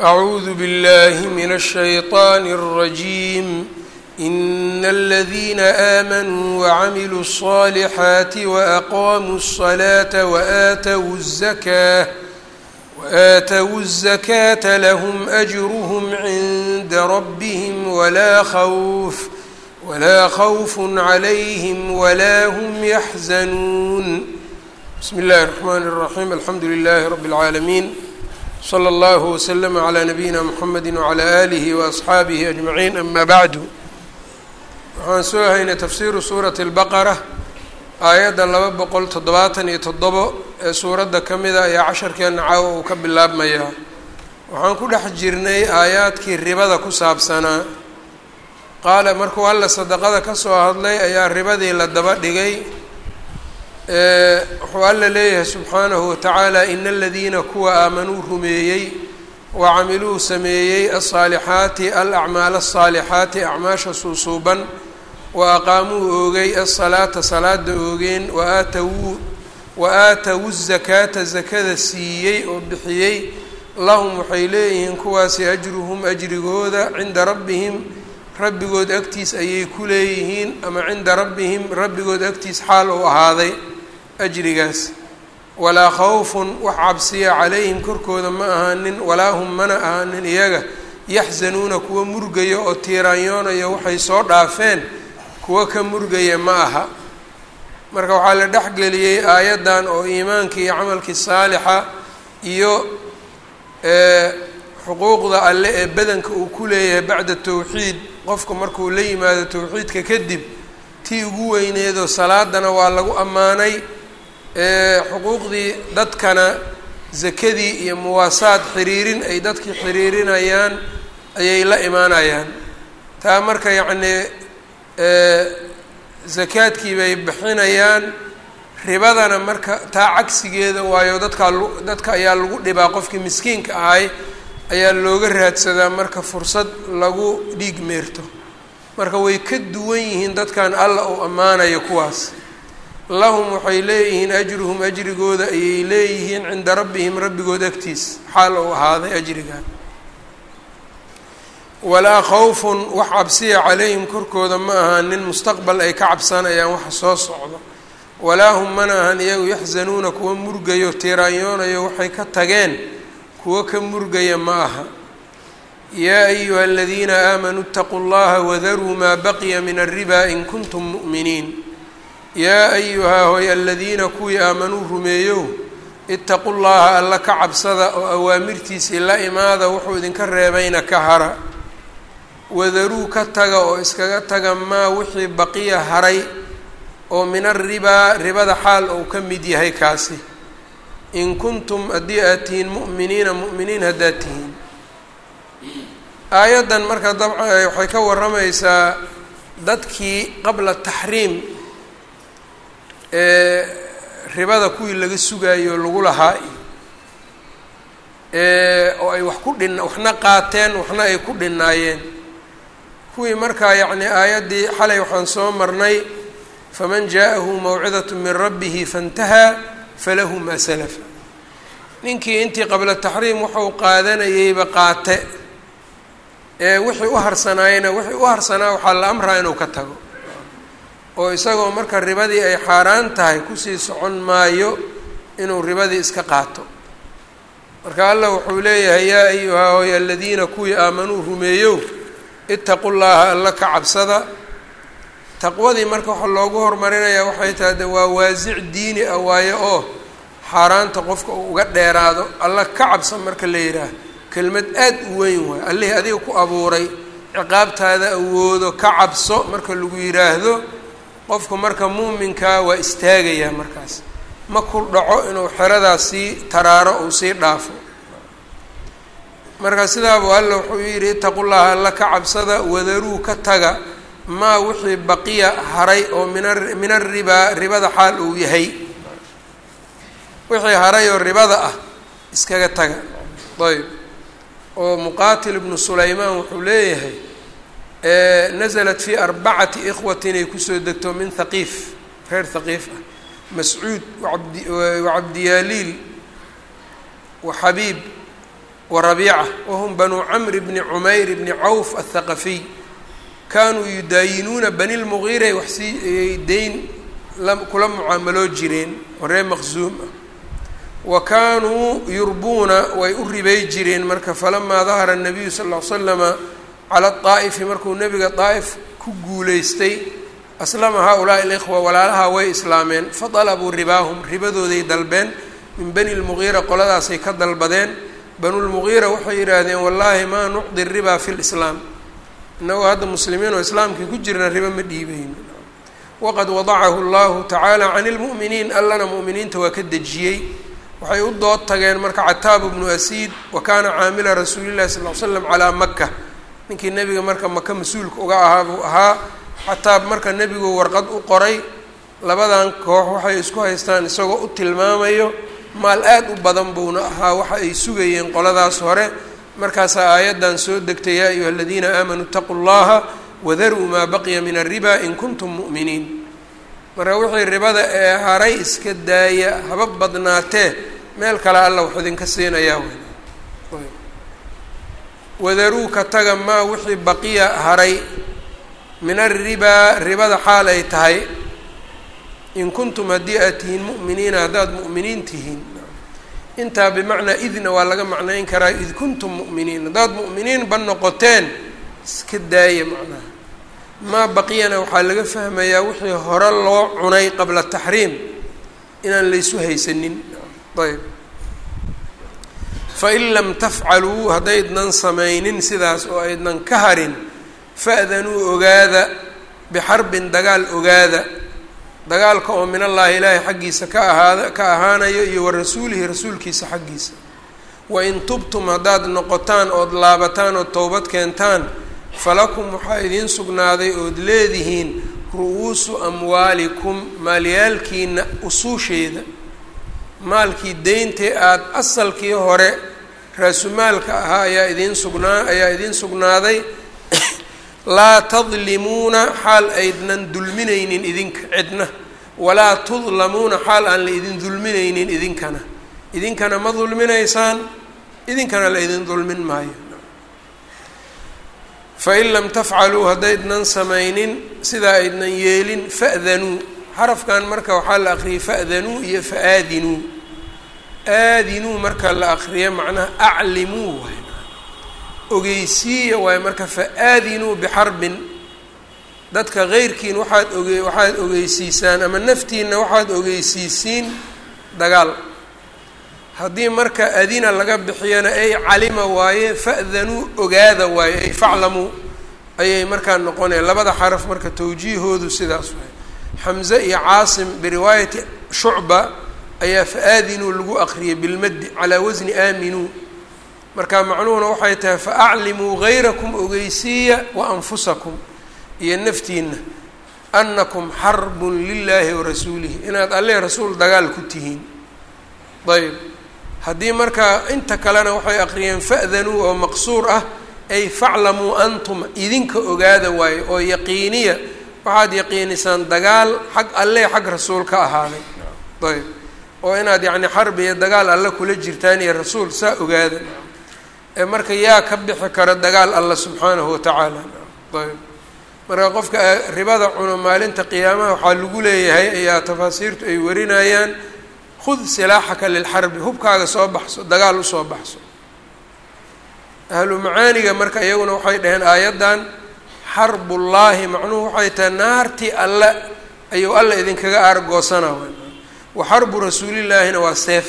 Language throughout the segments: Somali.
أعوذ بالله من الشيطان الرجيم إن الذين آمنوا وعملوا الصالحات وأقاموا الصلاة وآتوا الزكاة وآتوا الزكاة لهم أجرهم عند ربهم ولا خوف ولا خوف عليهم ولا هم يحزنون بسم الله الرحمن الرحيم الحمد لله رب العالمين slى اllه وsلم عlى نabiyina mحamedi وعlى آlih وأصxaabihi أجmaعiin ama bعdu waxaan soo haynay tafsiru suuraةi الbaqرة aayadda laba boqol toddobaatan iyo toddobo ee suuradda ka mida ayaa casharkeena caawa uu ka bilaabmayaa waxaan ku dhex jirnay aayaadkii ribada ku saabsanaa qaala markuu alla sadaqada ka soo hadlay ayaa ribadii la daba dhigay wuxuu alla leeyahay subxaanahu watacaala ina aladiina kuwa aamanuu rumeeyey wa camiluu sameeyey alsaalixaati alacmaal asaalixaati acmaasha suusuuban wa aqaamuu oogay asalaata salaada oogeen waaatawuu wa aatawu zakaata zakada siiyey oo bixiyey. Lahum waxay leeyihiin kuwaasi ajruhum ajrigooda cinda rabbihim rabbigood agtiis ayay ku leeyihiin ama cinda rabbihim rabbigood agtiis xaal uu ahaaday ajrigaas. Walaa khawfun wax cabsiya calayhim korkooda ma ahaanin walaa hum mana ahaanin. Iyaga yaxzanuuna kuwa murgaya oo tiiraanyoonaya waxay soo dhaafeen kuwa ka murgaya ma aha. Marka waxaa la dhexgeliyey aayaddan oo iimaankii iyo camalkii saalixa iyo xuquuqda alle ee badanka uu ku leeyahay bacda towxiid qofka markuu la yimaado towxiidka kadib tii ugu weyneedoo salaadana waa lagu ammaanay xuquuqdii dadkana zakadii iyo muwaasaad xiriirin ay dadkii xiriirinayaan ayay la imaanayaan. Taa marka yacnii zakaadkii bay bixinayaan ribadana marka taa cagsigeeda waayo dadkaa dadka ayaa lagu dhibaa qofkii miskiinka ahay ayaa looga raadsadaa marka fursad lagu dhiig meerto. Marka way ka duwan yihiin dadkan alla uu ammaanayo kuwaas lahum waxay leeyihiin ajruhum ajrigooda ayay leeyihiin cinda rabbihim rabbigood agtiis. Xaal uu ahaaday ajrigan walaa khawfun wax cabsiya calayhim korkooda ma ahaanin mustaqbal ay ka cabsanayaan waxa soo socdo. Walaa hum mana ahan iyagu yaxzanuuna kuwa murgayo tiiraanyoonayo waxay ka tageen kuwa ka murgaya ma aha. Yaa ayuha aladiina aamanuu اtaquu اllaha wadaruu maa baqiya min alriba in kuntum mu'miniin yaa ayuhaa hoy aladiina kuwii aamanuu rumeeyow itaqu llaha alla ka cabsada oo awaamirtiisii la imaada wuxuu idinka reebayna ka hara wadaruu ka taga oo iskaga taga maa wixii baqiya haray oo min aribaa ribada xaal ou ka mid yahay kaasi in kuntum haddii aad tihiin mu'miniina mu'miniin haddaad tihiin aayaddan marka dabcan waxay ka warramaysaa dadkii qabla taxriim ribada kuwii laga sugayo lagu lahaa oo ay wax ku dhin waxna qaateen waxna ay ku dhinaayeen kuwii markaa yacni aayaddii xalay waxaan soo marnay faman jaaءahu mawcidaة min rabbihi faاntahaa falahu maa salafa ninkii intii qabla taxriim wuxuu qaadanayeyba qaate ee wixii u harsanaayena wixii u harsanaa waxaa la amraa inuu ka tago oo isagoo marka ribadii ay xaaraan tahay ku sii socon maayo inuu ribadii iska qaato. Marka allah wuxuu leeyahay yaa ayuhaa hoy aladiina kuwii aamanuu rumeeyow itaqu llaaha alla ka cabsada. Taqwadii marka waxa loogu horumarinayaa waxay tahay de waa waasic diini ah waayo oo xaaraanta qofka uu uga dheeraado alla ka cabsa marka la yidhaah kelmad aad u weyn waayo allihii adiga ku abuuray ciqaabtaada awoodo ka cabso marka lagu yidhaahdo qofku marka muuminkaa waa istaagayaa markaas. Ma ku dhaco inuu xeradaas sii taraaro uu sii dhaafo. Marka sidaabuu alla wuxuu yidhi itaqu llaha alla ka cabsada wadaruu ka taga maa wixii baqiya haray oo mina min aribaa ribada xaal uu yahay. Wixii haray oo ribada ah iskaga taga. Ayb oo muqaatil ibnu sulaymaan wuxuu leeyahay naزlat fi arbacati ikhwati inay ku soo degto min haqiif reer haqiif ah. Mascuud wacabdiyaaliil wa xabiib wa rabiica wahum banuu camri bni cumayr bni cawf athaqafiy kaanuu yudaayinuuna bani lmugiiray waxsii deyn kula mucaamaloo jireen oo reer maqsuum ah. Wa kaanuu yurbuuna way u ribay jireen marka falamaa dahara nabiyu sal ly slama cala daa'ifi markuu nebiga daa'if ku guulaystay aslama haa-ulaai alikhwa walaalaha way islaameen fadalabuu ribaahum ribadooday dalbeen min bani lmugiira qoladaasay ka dalbadeen. Banulmugiira waxay yidhaahdeen wallaahi maa nucdi ribaa fi lislaam innagoo hadda muslimiin oo islaamkii ku jirna ribo ma dhiibeyno waqad wadacahu allahu tacaala cani lmu'miniin allana mu'miniinta waa ka dejiyey. Waxay u dood tageen marka cataabu bnu asiid wa kaana caamila rasuuli llahi sal l slam calaa maka ninkii nebiga marka maka mas'uulka uga ahaa buu ahaa. Xataa marka nebigu warqad u qoray labadan koox waxay isku haystaan isagoo u tilmaamayo maal aad u badan buuna ahaa waxa ay sugayeen qoladaas hore. Markaasaa aayaddan soo degtay yaa ayuha aladiina aamanuu itaquu llaha wadaruu maa baqiya min alriba in kuntum mu'miniin. Marka wixii ribada ee haray iska daaya haba badnaatee meel kale alla wax idinka siinayaa wey wadaruu ka taga maa wixii baqiya haray. Min alribaa ribada xaal ay tahay. In kuntum haddii aad tihiin mu'miniina haddaad mu'miniin tihiin. Intaa bimacnaa idna waa laga macnayn karaa id kuntum mu'miniin. Haddaad mu'miniin ba noqoteen iska daaya macnaha maa baqiyana waxaa laga fahmayaa wixii hore loo cunay qabla taxriim. Inaan laysu haysanin. Ayb fain lam tafcaluu haddaydnan samaynin sidaas oo aydnan ka harin fa'danuu ogaada bixarbin dagaal ogaada dagaalka oo min allaahi ilaahay xaggiisa ka ahaada ka ahaanayo iyo wa rasuulihi rasuulkiisa xaggiisa wain tubtum haddaad noqotaan ood laabataan ood towbad keentaan falakum waxaa idiin sugnaaday ood leedihiin ru-uusu amwaalikum maalyaalkiina usuusheeda maalkii deyntee aada asalkii hore raasumaalka ahaa ayaa idiin sugnaa ayaa idiin sugnaaday. Laa tadlimuuna xaal aydnan dulminaynin idinka cidna. Walaa tudlamuuna xaal aan la idin dulminaynin idinkana. Idinkana ma dulminaysaan idinkana la idin dulmin maayo. Fain lam tafcaluu haddaydnan samaynin sidaa aydnan yeelin fa'danuu xarafkan marka waxaa la akriyay fa'danuu iyo faaadinuu. Aadinuu marka la akriyo macnaha aclimuu waay. Ogeysiiya waayo marka fa-aadinuu bixarbin. Dadka keyrkiin waxaad oge waxaad ogeysiisaan ama naftiina waxaad ogeysiisiin dagaal. Haddii marka adina laga bixiyana ay calima waaye fa'danuu ogaada waaye ay faclamuu ayay markaa noqonaya labada xaraf marka tawjiihoodu sidaas waay xamze iyo caasim biriwaayati shucba ayaa fa-aadinuu lagu akriyay bilmaddi calaa wasni aaminuu marka macnuhuna waxay tahay faaclimuu gayrakum ogeysiiya wa anfusakum. Iyo naftiina annakum xarbun lilaahi warasuulihi inaad alle rasuul dagaal ku tihiin. Ayb haddii markaa inta kalena waxay aqriyeen fa'danuu oo maqsuur ah ay faclamuu antum idinka ogaada waayo oo yaqiiniya waxaad yaqiinisaan dagaal xag alle xag rasuul ka ahaaday ayb. Oo inaad yacni xarbi iyo dagaal alle kula jirtaan iyo rasuul saa ogaada marka yaa ka bixi kara dagaal alla subxaanahu watacaala ayb. Marka qofka ribada cuno maalinta qiyaamaha waxaa lagu leeyahay ayaa tafaasiirtu ay warinayaan khud silaaxaka lilxarbi hubkaaga soo baxso dagaal u soo baxso. Ahlu macaaniga marka iyaguna waxay dhaheen aayaddan xarbullaahi macnuhu waxay tahay naartii alle ayuu alla idinkaga aargoosana wa xarbu rasuulillaahina waa seef.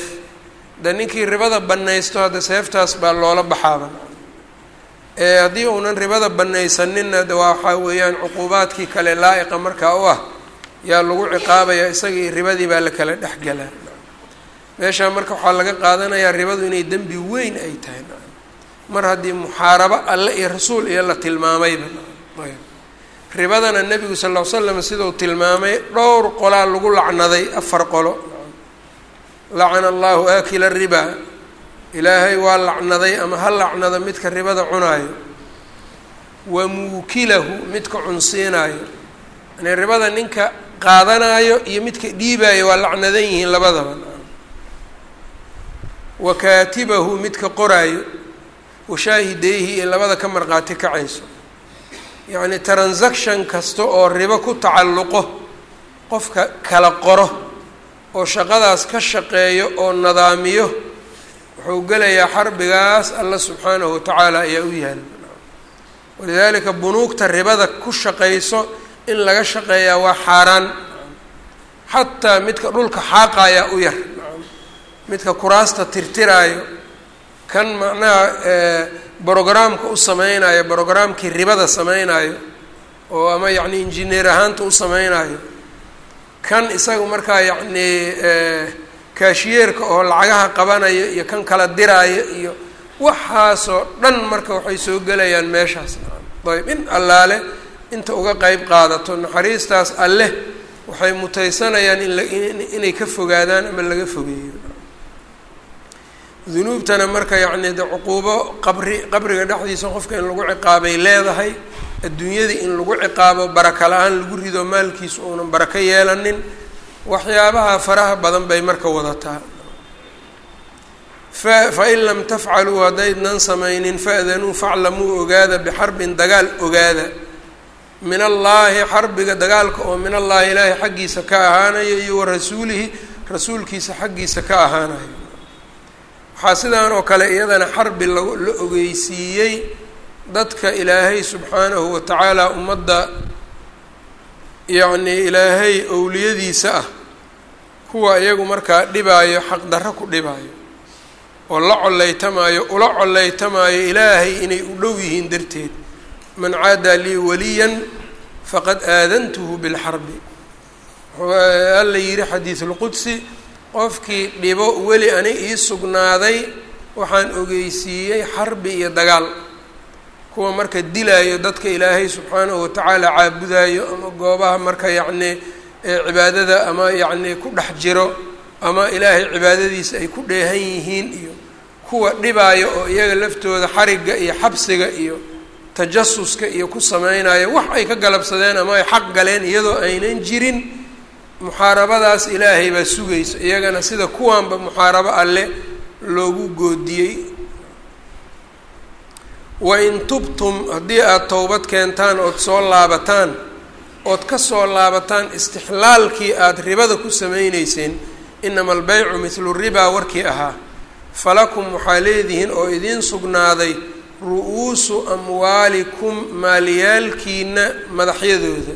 De ninkii ribada banaysto hadda seeftaas baa loola baxaaba haddii uunan ribada banaysaninna de waxaa weeyaan cuquubaadkii kale laa-iqa markaa u ah yaa lagu ciqaabayaa isagii ribadii baa la kala dhexgelaa meeshaa marka waxaa laga qaadanayaa ribadu inay dembi weyn ay tahay. Mar haddii muxaarabo alle iyo rasuul iyo la tilmaamayba ayb ribadana nebigu sal ll ly slam sidau tilmaamay dhowr qolaa lagu lacnaday afar qolo. Lacana allahu aakila ribaa ilaahay waa lacnaday ama ha lacnado midka ribada cunaayo. Wa muukilahu midka cunsiinaayo. Yani ribada ninka qaadanaayo iyo midka dhiibaayo waa lacnadan yihiin labadaba. Wa kaatibahu midka qoraayo. Washaahideyhi iyo labada ka marqaati kacayso yacni transaction kasta oo ribo ku tacalluqo qofka kala qoro oo shaqadaas ka shaqeeyo oo nadaamiyo wuxuu gelayaa xarbigaas alla subxaanahu watacaala ayaa u yaalla walidaalika bunuugta ribada ku shaqayso in laga shaqeeyaa waa xaaraan. Xataa midka dhulka xaaqayaa u yar. Midka kuraasta tirtiraayo kan macnaha brogramka u sameynayo brogramkii ribada sameynayo oo ama yacni injineer ahaanta u sameynayo kan isaga markaa yacni kaashiyeerka oo lacagaha qabanayo iyo kan kala diraayo iyo waxaasoo dhan marka waxay soo gelayaan meeshaas. Ayb in allaale inta uga qeyb qaadato naxariistaas alleh waxay mutaysanayaan in la inay ka fogaadaan ama laga fogeeyo dunuubtana marka yacni de cuquubo qabri qabriga dhexdiisa qofka in lagu ciqaabay leedahay adduunyadii in lagu ciqaabo baraka la'aan lagu rido maalkiisu uunan barako yeelanin waxyaabaha faraha badan bay marka wadataa. Fa fain lam tafcaluu haddaydnan samaynin fa'danuu faclamuu ogaada bixarbin dagaal ogaada. Min allaahi xarbiga dagaalka oo min allaahi ilaahay xaggiisa ka ahaanayo iyo wa rasuulihi rasuulkiisa xaggiisa ka ahaanayo waxaa sidaan oo kale iyadana xarbi la la ogeysiiyey dadka ilaahay subxaanahu wa tacaala ummadda yacnii ilaahay owliyadiisa ah kuwa iyagu markaa dhibaayo xaqdarro ku dhibaayo oo la coleytamaayo ula coleytamaayo ilaahay inay u dhow yihiin darteed. Man caadaa lii waliyan faqad aadantuhu bilxarbi alla yidhi xadiisulqudsi qofkii dhibo weli ani ii sugnaaday waxaan ogeysiiyey xarbi iyo dagaal. Kuwa marka dilaayo dadka ilaahay subxaanahu watacaala caabudayo ama goobaha marka yacnii cibaadada ama yacnii ku dhex jiro ama ilaahay cibaadadiisa ay ku dheehan yihiin iyo kuwa dhibaayo oo iyaga laftooda xarigga iyo xabsiga iyo tajasuska iyo ku sameynayo wax ay ka galabsadeen ama ay xaq galeen iyadoo aynan jirin muxaarabadaas ilaahay baa sugayso iyagana sida kuwaanba muxaarabo alle loogu goodiyey. Wain tubtum haddii aada towbad keentaan ood soo laabataan ood ka soo laabataan istixlaalkii aada ribada ku sameyneyseen inama albeycu mithlu ribaa warkii ahaa. Falakum waxaa leedihiin oo idiin sugnaaday ru-uusu amwaalikum maaliyaalkiina madaxyadooda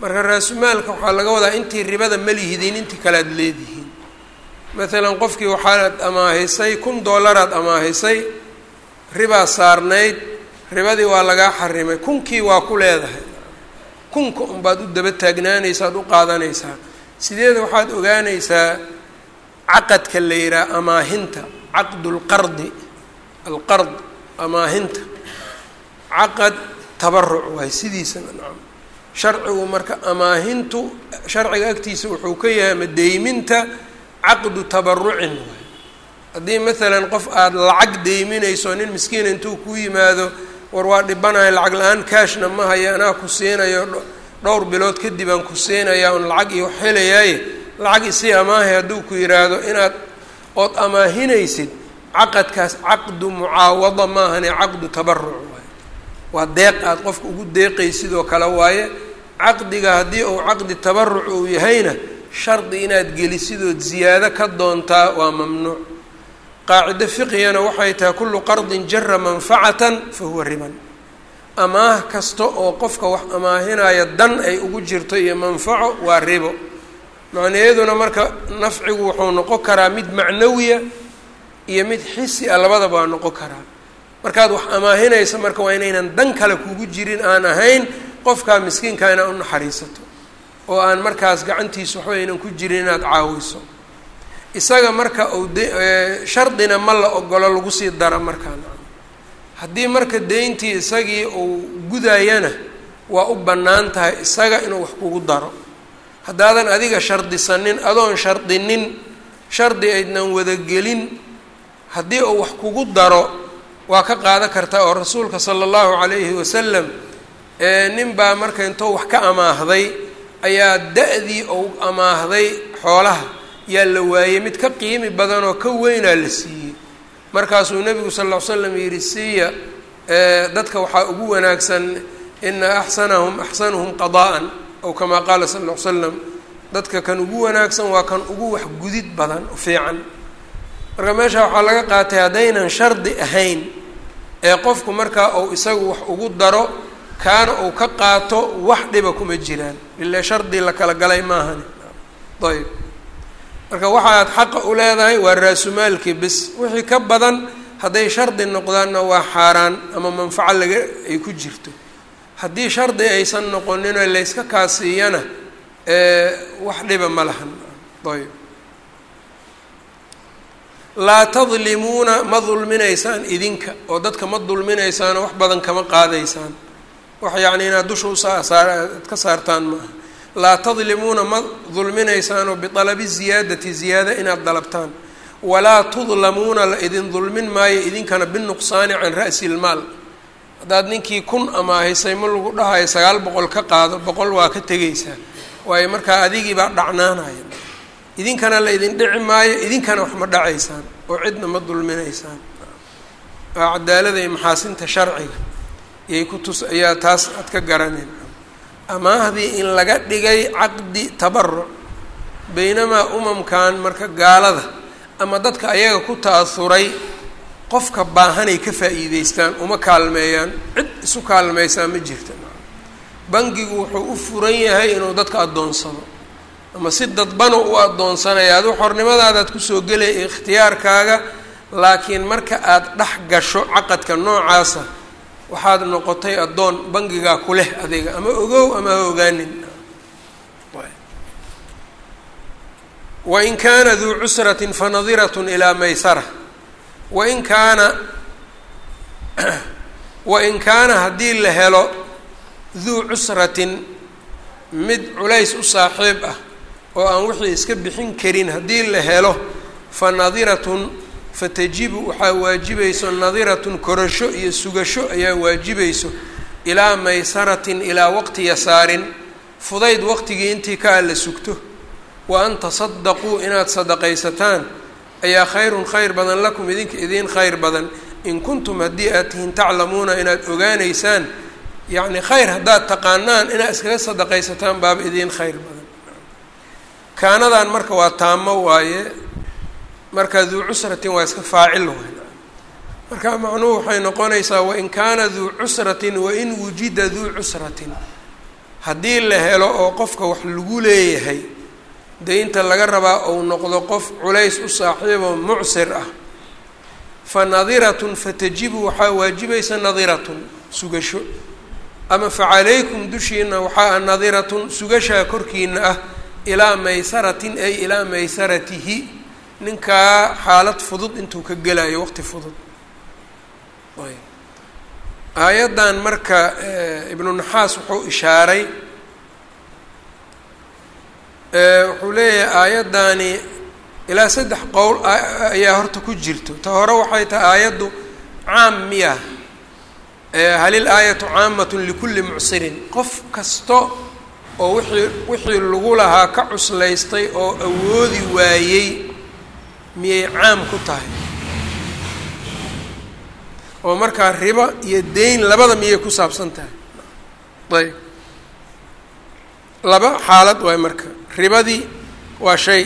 marka raasumaalka waxaa laga wadaa intii ribada ma lihidiin intii kale aad leedihiin. Maalan qofkii waxaad amaahisay kun dollaraad amaahisay ribaa saarnayd ribadii waa lagaa xarimay kunkii waa ku leedahay. Kunka unbaad u daba taagnaanaysaa ad u qaadanaysaa. Sideeda waxaad ogaanaysaa caqadka la yidhaha amaahinta caqdu lqardi alqard amaahinta. Caqad tabaruc waay sidiisana nacam sharcigu marka amaahintu sharciga agtiisa wuxuu ka yahay ama deyminta caqdu tabarucin waay. Haddii maalan qof aada lacag deyminayso nin miskiin intuu ku yimaado war waa dhibanayo lacag la'aan kaashna ma haya anaa ku siinayo dhowr bilood kadib aan ku siinayaa un lacag iyo helayaaye lacag isii amaahay hadduu ku yidhaahdo inaad ood amaahinaysid caqadkaas caqdu mucaawada maahane caqdu tabaruc waaye waa deeq aada qofka ugu deeqay sidoo kale waaye caqdiga haddii uu caqdi tabaruc uu yahayna shardi inaad gelisidood ziyaado ka doontaa waa mamnuuc. Qaacido fiqigana waxay tahay kullu qardin jara manfacatan fa huwa riban. Amaah kasta oo qofka wax amaahinaya dan ay ugu jirto iyo manfaco waa ribo. Macnaheeduna marka nafcigu wuxuu noqon karaa mid macnawiya iyo mid xisi a labadaba waa noqon karaa. Markaad wax amaahinaysa marka waa inaynan dan kale kugu jirin aan ahayn qofkaa miskiinka inaad u naxariisato oo aan markaas gacantiisa waxba aynan ku jirin inaad caawiso. Isaga marka uu de shardina ma la ogolo lagu sii dara markaa haddii marka deyntii isagii uu gudayana waa u bannaan tahay isaga inuu wax kugu daro. Haddaadan adiga shardisanin adoon shardinin shardi aydnan wadagelin haddii uu wax kugu daro waa ka qaadan kartaa oo rasuulka sala allahu calayhi wasalam nin baa marka intuu wax ka amaahday ayaa da-dii ou amaahday xoolaha. Yaa la waayey mid ka qiimi badan oo ka weynaa la siiyey. Markaasuu nebigu sal ll ly slam yidhi siiya dadka waxaa ugu wanaagsan ina axsanahum axsanuhum qadaa'an ow kamaa qaala sal ll slam dadka kan ugu wanaagsan waa kan ugu wax gudid badan fiican. Marka meesha waxaa laga qaatay haddaynan shardi ahayn ee qofku markaa uu isagu wax ugu daro kaana uu ka qaato wax dhiba kuma jiraan. Ile shardi la kala galay maahani. Ayb marka waxaad xaqa u leedahay waa raasumaalkii bis. Wixii ka badan hadday shardi noqdaanna waa xaaraan ama manfaco laga ay ku jirto. Haddii shardi aysan noqoninoo layska kaasiiyana wax dhiba ma lahan. Ayb laa tadlimuuna ma dulminaysaan idinka oo dadka ma dulminaysaanoo wax badan kama qaadaysaan wax yacni inaad dusha usasaar aad ka saartaan maaha laa tadlimuuna ma dulminaysaanoo bialabi ziyaadati ziyaada inaad dalabtaan. Walaa tudlamuuna la idin dulmin maayo idinkana binuqsaani can ra'si lmaal haddaad ninkii kun amaahisay ma lagu dhahayo sagaal boqol ka qaado boqol waa ka tegaysaa. Waayo markaa adigii baa dhacnaanaya idinkana la idin dhici maayo idinkana wax ma dhacaysaan oo cidna ma dulminaysaan. Waa cadaalada maxaasinta sharciga iyay ku tus ayaa taas aad ka garaneen amaahdii in laga dhigay caqdi tabaruc baynamaa umamkan marka gaalada ama dadka ayaga ku ta'asuray qofka baahanay ka faa'iideystaan uma kaalmeeyaan cid isu kaalmaysaa ma jirta. Bangigu wuxuu u furan yahay inuu dadka addoonsado ama si dadbanu u addoonsanaya adu xornimadaadaad ku soo gelaya ikhtiyaarkaaga laakiin marka aada dhex gasho caqadka noocaasa waxaad noqotay addoon bangigaa ku leh adiga ama ogow ama ogaanin. Wain kaana duu cusratin fanadirat ilaa maysara. Wain kaana wain kaana haddii la helo duu cusratin mid culays u saaxiib ah oo aan wixii iska bixin karin haddii la helo fa nadiratun fatajibu waxaa waajibayso nadiratun korasho iyo sugasho ayaa waajibayso ilaa maysaratin ilaa waqti yasaarin. Fudayd waqtigii intii ka alla sugto. Wa an tasadaquu inaad sadaqaysataan. Ayaa khayrun khayr badan lakum idinka idiin khayr badan. In kuntum haddii aad tihiin taclamuuna inaad ogaanaysaan yacni khayr haddaad taqaanaan inaad iskaga sadaqaysataan baaba idiin khayr badan. Kaanadan marka waa taamo waaye marka duu cusratin waa iska faacil marka macnuhu waxay noqonaysaa wain kaana duu cusratin wain wujida duu cusratin. Haddii la helo oo qofka wax lagu leeyahay deynta laga rabaa ou noqdo qof culays u saaxiiboo mucsir ah fa nadiratun fatajibu waxaa waajibaysa nadiratun sugasho. Ama fa calaykum dushiina waxaa nadiratun sugashaa korkiina ah ilaa maysaratin ay ilaa maysaratihi ninkaa xaalad fudud intuu ka gelayo waqti fudud. Aayaddan marka ibnu naxaas wuxuu ishaaray wuxuu leeyahay aayaddaani ilaa saddex qowl ayaa horta ku jirto. Ta hore waxay tahay aayaddu caam miya halil aayatu caamatun likulli mucsirin. Qof kasta oo wixii wixii lagu lahaa ka cuslaystay oo awoodi waayey miyay caam ku tahay? Oo markaa ribo iyo deyn labada miyay ku saabsan tahay? Ayb laba xaalad waay marka. Ribadii waa shay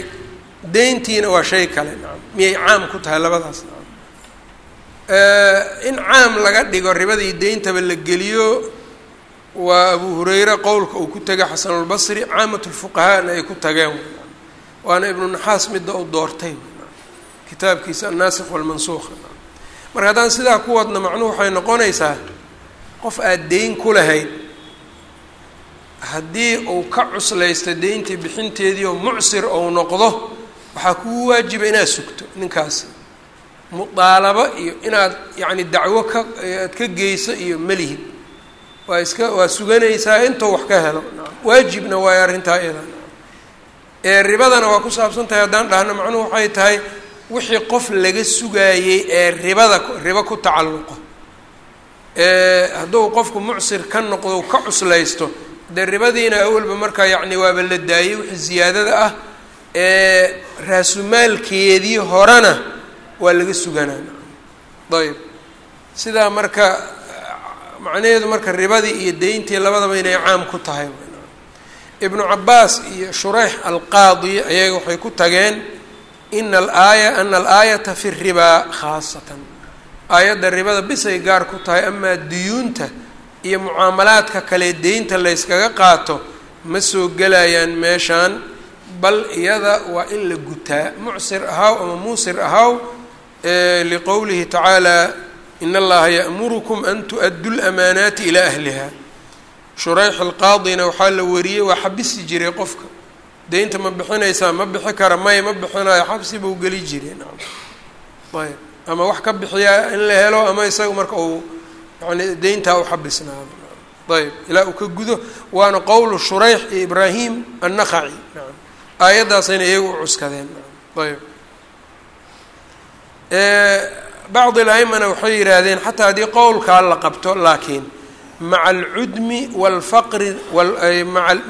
deyntiina waa shay kale nacam miyay caam ku tahay labadaas nacam in caam laga dhigo ribadii deyntaba la geliyo waa abu hureyre qowlka uu ku tegay xasanulbasri caamat lfuqahaana ay ku tageen waana ibnu naxaas midda u doortay kitaabkiisa annaasikh walmansuuq marka haddaan sidaa ku wadna macnuhu waxay noqonaysaa qof aada deyn ku lahayd haddii uu ka cuslaysto deyntii bixinteedii oo mucsir ou noqdo waxaa kugu waajiba inaad sugto ninkaasi mudaalabo iyo inaad yacni dacwo ka aad ka geyso iyo melihid waa iska waa suganaysaa intuu wax ka helo. Waajibna waayo arrintaa iyada. Ee ribadana waa ku saabsan tahay haddaan dhahno macnuhu waxay tahay wixii qof laga sugaayey ee ribada ribo ku tacalluqo. Hadduu qofku mucsir ka noqdo ka cuslaysto dee ribadiina awalba markaa yacni waaba la daayey wixii ziyaadada ah ee raasumaalkeedii horena waa laga suganaa. Ayb sidaa marka macnaheedu marka ribadii iyo deyntii labadaba inay caam ku tahay. Ibnu cabaas iyo shureyx alqaadi ayaga waxay ku tageen ina alaaya ana alaayata fi ribaa khaasatan aayadda ribada bisay gaar ku tahay amaa duyuunta iyo mucaamalaadka kale deynta layskaga qaato ma soo gelayaan meeshaan. bal iyada waa in la gutaa. mucsir ahaw ama muusir ahaw liqowlihi tacaala in allaha ya'murukum an tu-addu lamaanaati ilaa ahliha shureyx alqaadina waxaa la wariyey waa xabisi jiray qofka deynta ma bixinaysaa ma bixi kara may ma bixinayo xabsi buu geli jiray. Ayb. Ama wax ka bixiyaa in la helo ama isaga marka uu yani deyntaa u xabisnaado ayb. Ilaa uu ka gudo waana qowlu shureyx iyo ibraahim annaqaci aayaddaasayna iyaga u cuskadeen. Ayb. Bacdi laimana waxay yidhaahdeen xataa haddii qowlkaa la qabto laakiin maca alcudmi walfaqri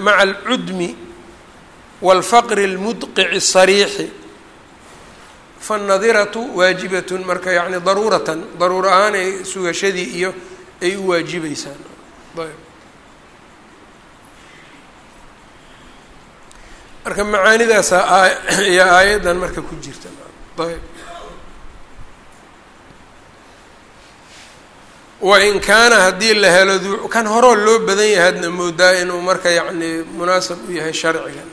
maca alcudmi wاlfaqri اlmudqici sariixi faannadiratu waajibat marka yani daruuratan daruur ahaan ay sugashadii iyo ay u waajibeysaan marka macaanidaasa ayaa aayaddan marka ku jirta. ayb wain kaana haddii la helo kan horoo loo badan yahay hadna moodaa inuu marka yani munaasab u yahay sharcigan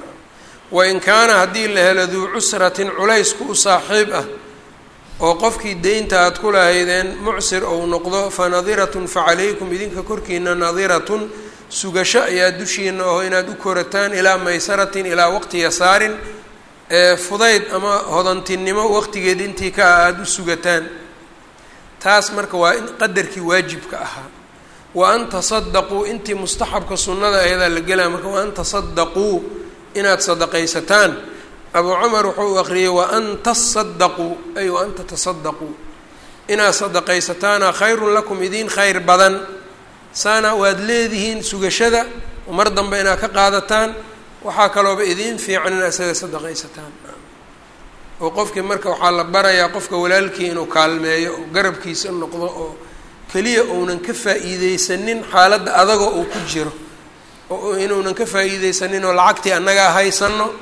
wain kaana haddii la helo duu cusratin culaysku u saaxiib ah oo qofkii deynta aad ku lahaydeen mucsir ou noqdo fa nadiratun fa calaykum idinka korkiina nadiratun sugasho ayaa dushiina oo inaad u korataan ilaa maysaratin ilaa waqti yasaarin fudayd ama hodantinimo waqtigeed intii ka ah aada u sugataan. Taas marka waa in qadarkii waajibka ahaa. Wa an tasadaquu intii mustaxabka sunnada ayadaa la gelaya marka wa an tasadaquu inaad sadaqaysataan abuu cumar wuxuu u aqriyey wa an tasadaquu ay wa an tatasadaquu inaad sadaqaysataana khayrun lakum idiin khayr badan. Saana waad leedihiin sugashada mar dambe inaad ka qaadataan waxaa kalooba idiin fiican inaad isaga sadaqaysataan oo qofkii marka waxaa la barayaa qofka walaalkii inuu kaalmeeyo oo garabkiisa noqdo oo keliya uunan ka faa'iideysanin xaaladda adagoo uu ku jiro oo inuunan ka faa'iideysanin oo lacagtii annagaa haysano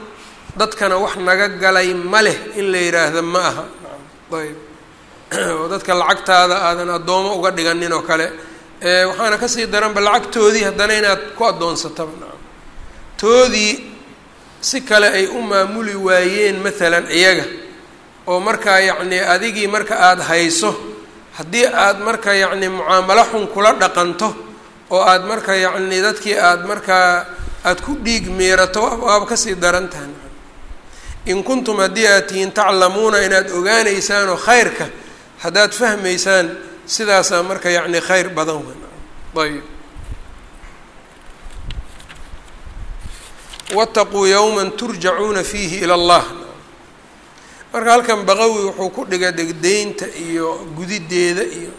dadkana wax naga galay ma leh in la yidhaahda ma aha. Ayb. Oo dadka lacagtaada aadan addoomo uga dhiganin oo kale. Waxaana ka sii daranba lacagtoodii haddana inaad ku addoonsataba toodii si kale ay u maamuli waayeen maalan iyaga oo markaa yacnii adigii marka aada hayso haddii aad marka yacni mucaamalo xun kula dhaqanto oo aad marka yacni dadkii aada markaa aada ku dhiig miirato waaba ka sii daran tahay. In kuntum haddii aad tihiin taclamuuna inaad ogaanaysaan oo khayrka haddaad fahmaysaan sidaasaa marka yacni khayr badan ayb wataquu yowma turjacuuna fiihi ila allah. Marka halkan baqawi wuxuu ku dhigay degdeynta iyo gudideeda iyo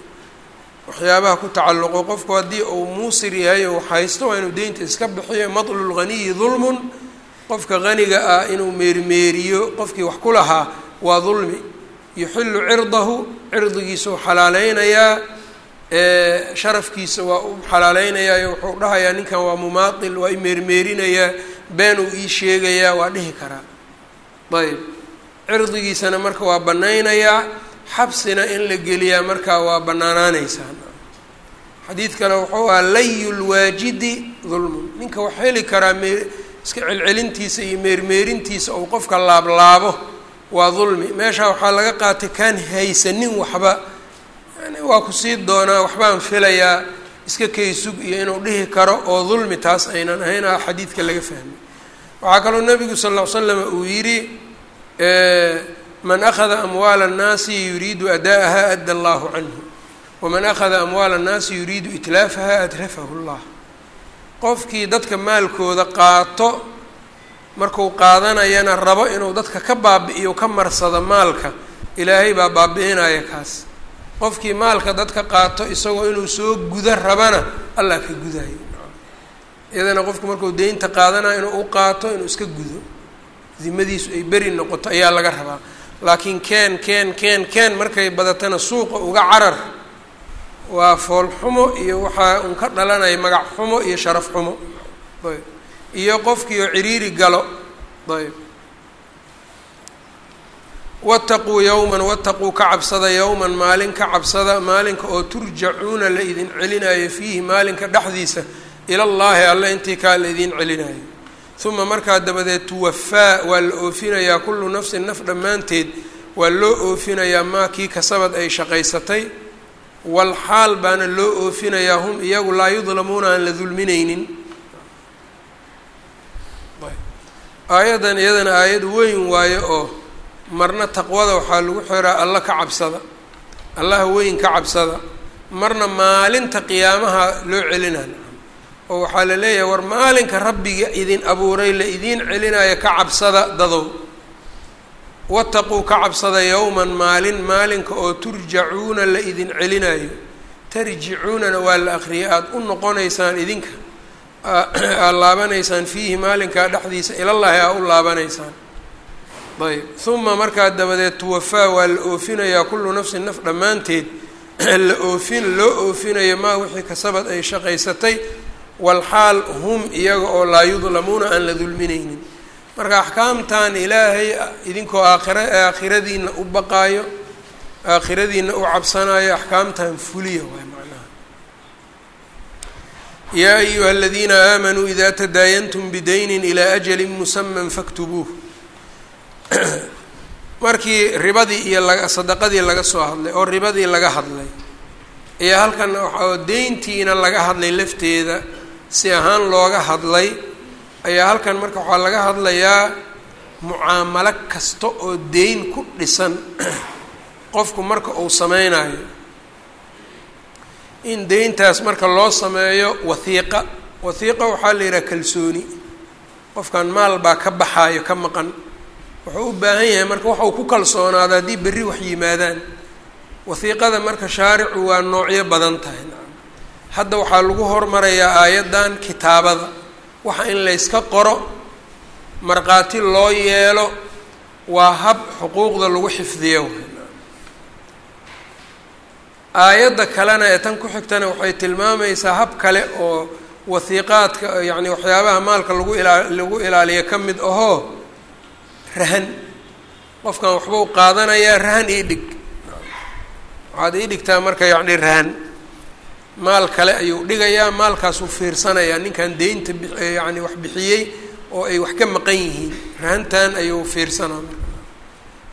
waxyaabaha ku tacalluqo qofku haddii uu muusir yahay oo haysto waa inuu deynta iska bixiyo madlu lghaniyi dulmun. Qofka haniga ah inuu meermeeriyo qofkii wax ku lahaa waa dulmi. Yuxilu cirdahu cirdigiisau xalaaleynayaa sharafkiisa waa u xalaaleynayaa wuxuu dhahayaa ninkan waa mumaatil waa i meermeerinayaa been uu ii sheegayaa waa dhihi karaa. Ayb cirdigiisana marka waa banaynayaa xabsina in la geliyaa markaa waa banaanaanaysaa xadiid kale wuxuu ahaa layu lwaajidi dulmun ninka wax heli karaa mee iska celcelintiisa iyo meermeerintiisa ou qofka laablaabo waa dulmi meeshaa waxaa laga qaatay kaan haysanin waxba. Yani waa ku sii doonaa waxbaan filayaa iska kaysug iyo inuu dhihi karo oo dulmi taas aynan ahayn a xadiidka laga fahmay. Waxaa kaloo nabigu sal ll ly slam uu yidhi man akhada amwaala annaasi yuriidu ada'aha adda allahu canhu waman akhada amwaala annaasi yuriidu itlaafaha atrafahu llah qofkii dadka maalkooda qaato marku qaadanayana rabo inuu dadka ka baabi'iyo ka marsado maalka ilaahay baa baabi'inaya kaas. Qofkii maalka dadka qaato isagoo inuu soo guda rabana allah ka gudayo iyadana qofku markuu deynta qaadanayo inuu u qaato inuu iska gudo dimadiisu ay beri noqoto ayaa laga rabaa laakiin keen keen keen keen markay badatana suuqa uga carar. Waa fool xumo iyo waxaa un ka dhalanaya magac xumo iyo sharaf xumo. Ayb. Iyo qofkii oo ciriiri galo. Ayb. Wataquu yowman wataquu ka cabsada yowman maalin ka cabsada maalinka oo turjacuuna la idin celinayo fiihi maalinka dhexdiisa ilallaahi alle intii kaa la idin celinayo uma markaa dabadeed tuwafaa waa la oofinayaa kullu nafsin naf dhammaanteed waa loo oofinayaa maa kii kasabad ay shaqaysatay walxaal baana loo oofinayaa hum iyagu laa yudlamuuna aan la dulminaynin aayaddan iyadana aayad weyn waayo oo marna taqwada waxaa lagu xiraa alla ka cabsada allaha weyn ka cabsada marna maalinta qiyaamaha loo celinaa oo waxaa la leeyahay war maalinka rabbiga idin abuuray la idiin celinayo ka cabsada dadow. Wataquu ka cabsada yowman maalin maalinka oo turjacuuna la idin celinayo tarjicuunana waa la akriyay aada u noqonaysaan idinka aada laabanaysaan fiihi maalinkaa dhexdiisa ilallahi aa u laabanaysaan. Ayb. Uma markaa dabadeed tuwafaa waa la oofinayaa kullu nafsin naf dhammaanteed. La oofin loo oofinayo maa wixii kasabad ay shaqaysatay walxaal hum iyaga oo laa yudlamuuna aan la dulminaynin. Marka axkaamtan ilaahay idinkoo aakhira aakhiradiina u baqaayo aakhiradiina u cabsanayo axkaamtan fuliya waay macnaha. Yaa ayuha aladiina aamanuu ida tadaayantum bidaynin ilaa ajalin musaman faktubuuh. Markii ribadii iyo laga sadaqadii laga soo hadlay oo ribadii laga hadlay ayaa halkan deyntiina laga hadlay lafteeda si ahaan looga hadlay ayaa halkan marka waxaa laga hadlayaa mucaamalo kasta oo deyn ku dhisan qofku marka uu sameynayo in deyntaas marka loo sameeyo wathiiqa wathiiqa waxaa la yidhaha kalsooni. Qofkan maal baa ka baxaayo ka maqan. Wuxuu u baahan yahay marka waxau ku kalsoonaado haddii berri wax yimaadaan. Wathiiqada marka shaaricu waa noocyo badan tahay hadda waxaa lagu hormarayaa aayaddan kitaabada waxa in layska qoro markhaati loo yeelo waa hab xuquuqda lagu xifdiyo. Aayadda kalena ee tan ku xigtana waxay tilmaamaysaa hab kale oo wathiiqaadka yacni waxyaabaha maalka lagu ilaa lagu ilaaliyo ka mid ahoo rahan. Qofkan waxbau qaadanayaa rahan ii dhig. Waxaad ii dhigtaa marka yacni rahan maal kale ayuu dhigayaa maalkaasuu fiirsanayaa ninkan deynta bi yacni wax bixiyey oo ay wax ka maqan yihiin rahantan ayuu fiirsanaa. Marka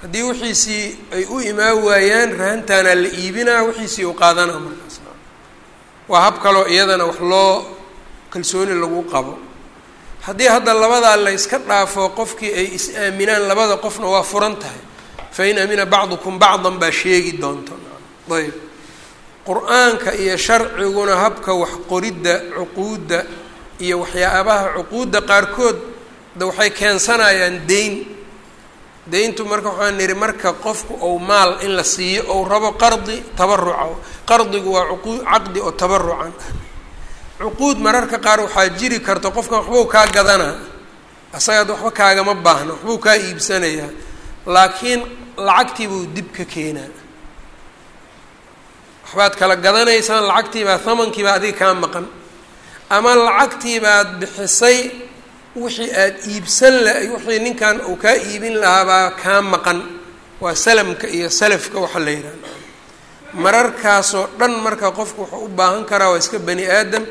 haddii wixiisii ay u imaan waayaan rahantaanaa la iibinaa wixiisii u qaadanaa markaas. Waa hab kaloo iyadana wax loo kalsooni lagu qabo. Haddii hadda labadaa la yska dhaafo qofkii ay is-aaminaan labada qofna waa furan tahay. Fa in amina bacdukum bacdan baa sheegi doonta ayb qur'aanka iyo sharciguna habka wax qoridda cuquudda iyo waxyaabaha cuquudda qaarkood da waxay keensanayaan deyn. Deyntu marka waxaan nidhi marka qofku ou maal in la siiyo ou rabo qardi tabaruca qardigu waa cuquud caqdi oo tabarucan cuquud mararka qaar waxaa jiri karta qofkan waxbuu kaa gadanaa asagaad waxba kaagama baahna waxbuu kaa iibsanayaa. Laakiin lacagtiibuu dib ka keenaa waxbaad kala gadanaysaan lacagtiibaa hamankiibaa adiga kaa maqan. Ama lacagtiibaad bixisay wixii aada iibsan la wixii ninkan uu kaa iibin lahaabaa kaa maqan. Waa salamka iyo salafka waxa la yidhahda mararkaasoo dhan marka qofku wuxuu u baahan karaa waa iska bani aadam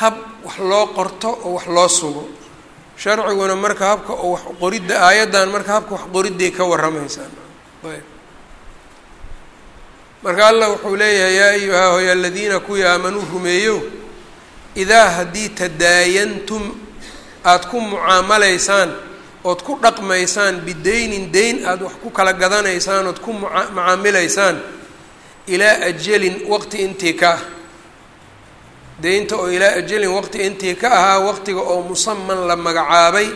hab wax loo qorto oo wax loo sugo. Sharciguna marka habka oo wax qoridda aayaddan marka habka wax qoridday ka warramaysaa ayb marka allah wuxuu leeyahay yaa ayuha hoy aladiina kuwii aamanuu rumeeyo idaa haddii tadaayantum aada ku mucaamalaysaan ood ku dhaqmaysaan bideynin deyn aada wax ku kala gadanaysaan ood ku mua macaamilaysaan ilaa ajalin waqti intii ka ah. Deynta oo ilaa ajalin waqti intii ka ahaa waqtiga oo musaman la magacaabay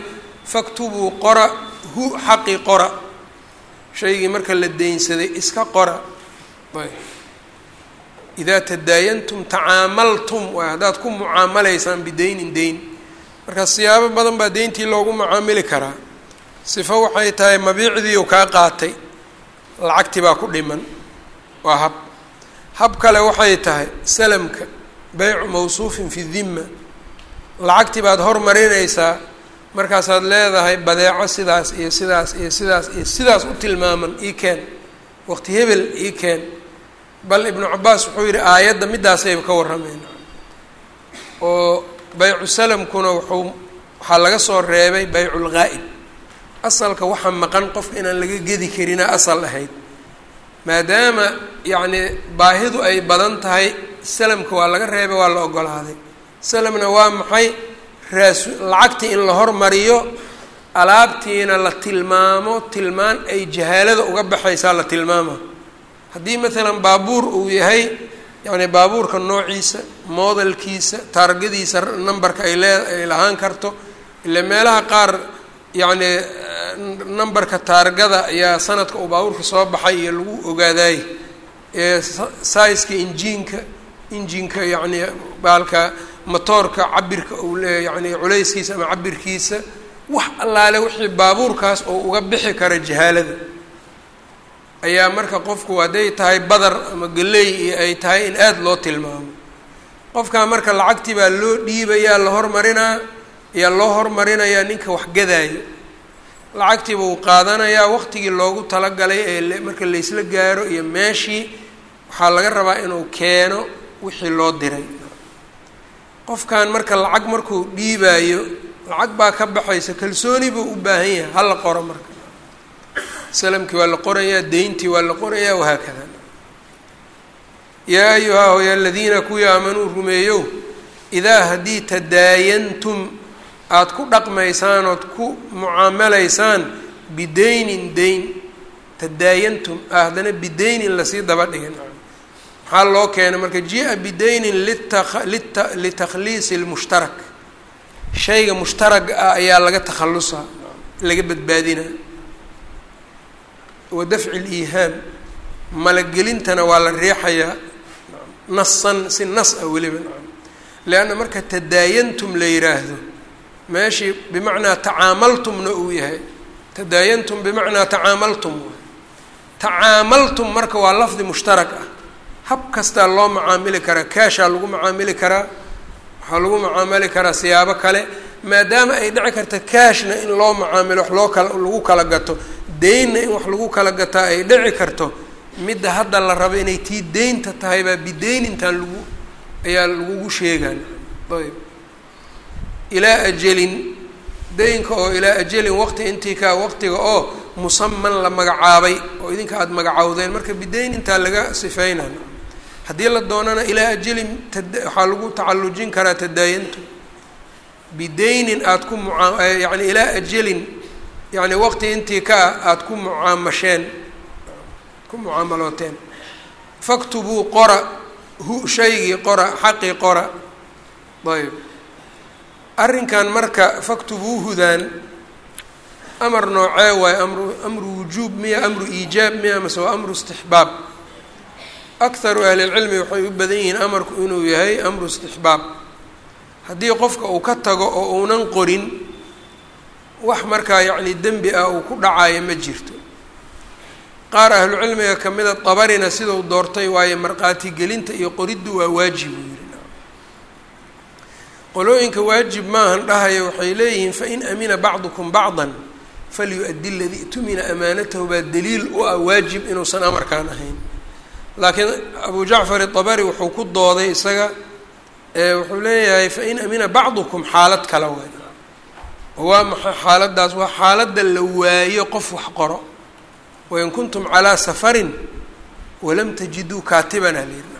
faktubuu qora hu xaqi qora. Shaygii marka la deynsaday iska qora idaa tadaayantum tacaamaltum waay haddaad ku mucaamalaysaan bideynin deyn. Marka siyaabo badan baa deyntii loogu mucaamili karaa. Sifo waxay tahay mabiicdiiu kaa qaatay. Lacagti baa ku dhiman. Waa hab. Hab kale waxay tahay salamka beycu mawsuufin fi dimma lacagti baad hormarinaysaa markaasaad leedahay badeeco sidaas iyo sidaas iyo sidaas iyo sidaas u tilmaaman ii keen. Waqti hebel ii keen bal ibnu cabaas wuxuu yidhi aayadda midaasayba ka warrameen. Oo baycu salamkuna wuxuu waxaa laga soo reebay bayculghaa'ib asalka waxa maqan qofka inaan laga gedi karina asal ahayd. Maadaama yacni baahidu ay badan tahay salamka waa laga reebay waa la ogolaaday. Salamna waa maxay? Raasu lacagtii in la hormariyo alaabtiina la tilmaamo tilmaan ay jahaalada uga baxaysaa la tilmaama haddii maalan baabuur uu yahay yacni baabuurka noociisa modelkiisa taargadiisa numberka ay lee ay lahaan karto ile meelaha qaar yacni numberka taargada ayaa sanadka uu baabuurka soo baxay iyo lagu ogaadaayey ee saiska injiinka injinka yacni baalka motoorka cabirka uu leeya yani culayskiisa ama cabirkiisa wax allaale wixii baabuurkaas oo uga bixi kara jahaalada ayaa marka qofku hadday tahay badar ama galeey iyo ay tahay in aada loo tilmaamo. Qofkaa marka lacagtii baa loo dhiibayaa la hormarinaa ayaa loo hormarinayaa ninka wax gadaayo. Lacagtiiba uu qaadanayaa waqtigii loogu talagalay ee marka laysla gaaro iyo meeshii waxaa laga rabaa inuu keeno wixii loo diray. Qofkan marka lacag markuu dhiibaayo lacag baa ka baxaysa kalsooni buu u baahan yahay hala qoro marka salamkii waa la qorayaa deyntii waa la qorayaa wahaakada yaa ayuhaa hoya aladiina kuwii aamanuu rumeeyow idaa haddii tadaayantum aada ku dhaqmaysaan ood ku mucaamalaysaan bideynin deyn tadaayantum ah haddana bideynin la sii daba dhigin. Maxaa loo keenay? Marka jia bideynin litakhliisi lmushtarak. Shayga mushtaraga ah ayaa laga takhalusaa laga badbaadinaa wa dafci liihaam malagelintana waa la riixayaa nasan si nas ah weliba. Leanna marka tadaayantum la yiraahdo meeshii bimacnaa tacaamaltumna uu yahay. Tadaayantum bimacnaa tacaamaltum. Tacaamaltum marka waa lafdi mushtarak ah. Hab kastaa loo macaamili karaa kaashaa lagu macaamili karaa waxaa lagu macaamili karaa siyaabo kale maadaama ay dhici karta kaashna in loo macaamilo wax loo kala lagu kala gato deynna in wax lagu kala gataa ay dhici karto. Midda hadda la rabo inay tii deynta tahay baa bideynintan lagu ayaa lagugu sheegaan. Ayb. Ilaa ajelin deynka oo ilaa ajelin waqti intii kaa waqtiga oo musaman la magacaabay oo idinka aada magacawdeen marka bideyn intaa laga sifeynan haddii la doonana ilaa ajelin waxaa lagu tacallujin karaa tadaayantu. Bideynin aada ku muaa yani ilaa ajelin yani waqti intii ka aada ku mucaamasheen ku mucaamalooteen faktubuu qora hu shaygii qora xaqii qora. Ayb arrinkan marka faktubuuhudan amar noocee waayo amru amru wujuub miya amru iijaab miya mase waa amru istixbaab. Akharu ahlilcilmi waxay u badan yihiin amarku inuu yahay amru istixbaab. Haddii qofka uu ka tago oo uunan qorin wax markaa yacni dembi ah uu ku dhacayo ma jirto. Qaar ahlucilmiga kamida dabarina sidau doortay waayo markhaati gelinta iyo qoriddu waa waajib uu yihi qolooyinka waajib maahan dhahaya waxay leeyihiin fain amina bacdukum bacdan falyu-addi ladii tumina amaanatahu baa daliil u ah waajib inuusan amarkaan ahayn. Laakiin abu jacfar itabari wuxuu ku dooday isaga wuxuu leeyahay fain amina bacdukum xaalad kale way waa maxay xaaladdaas? Waa xaaladda la waayo qof wax qoro. Wain kuntum calaa safarin walam tajiduu kaatibana layidhi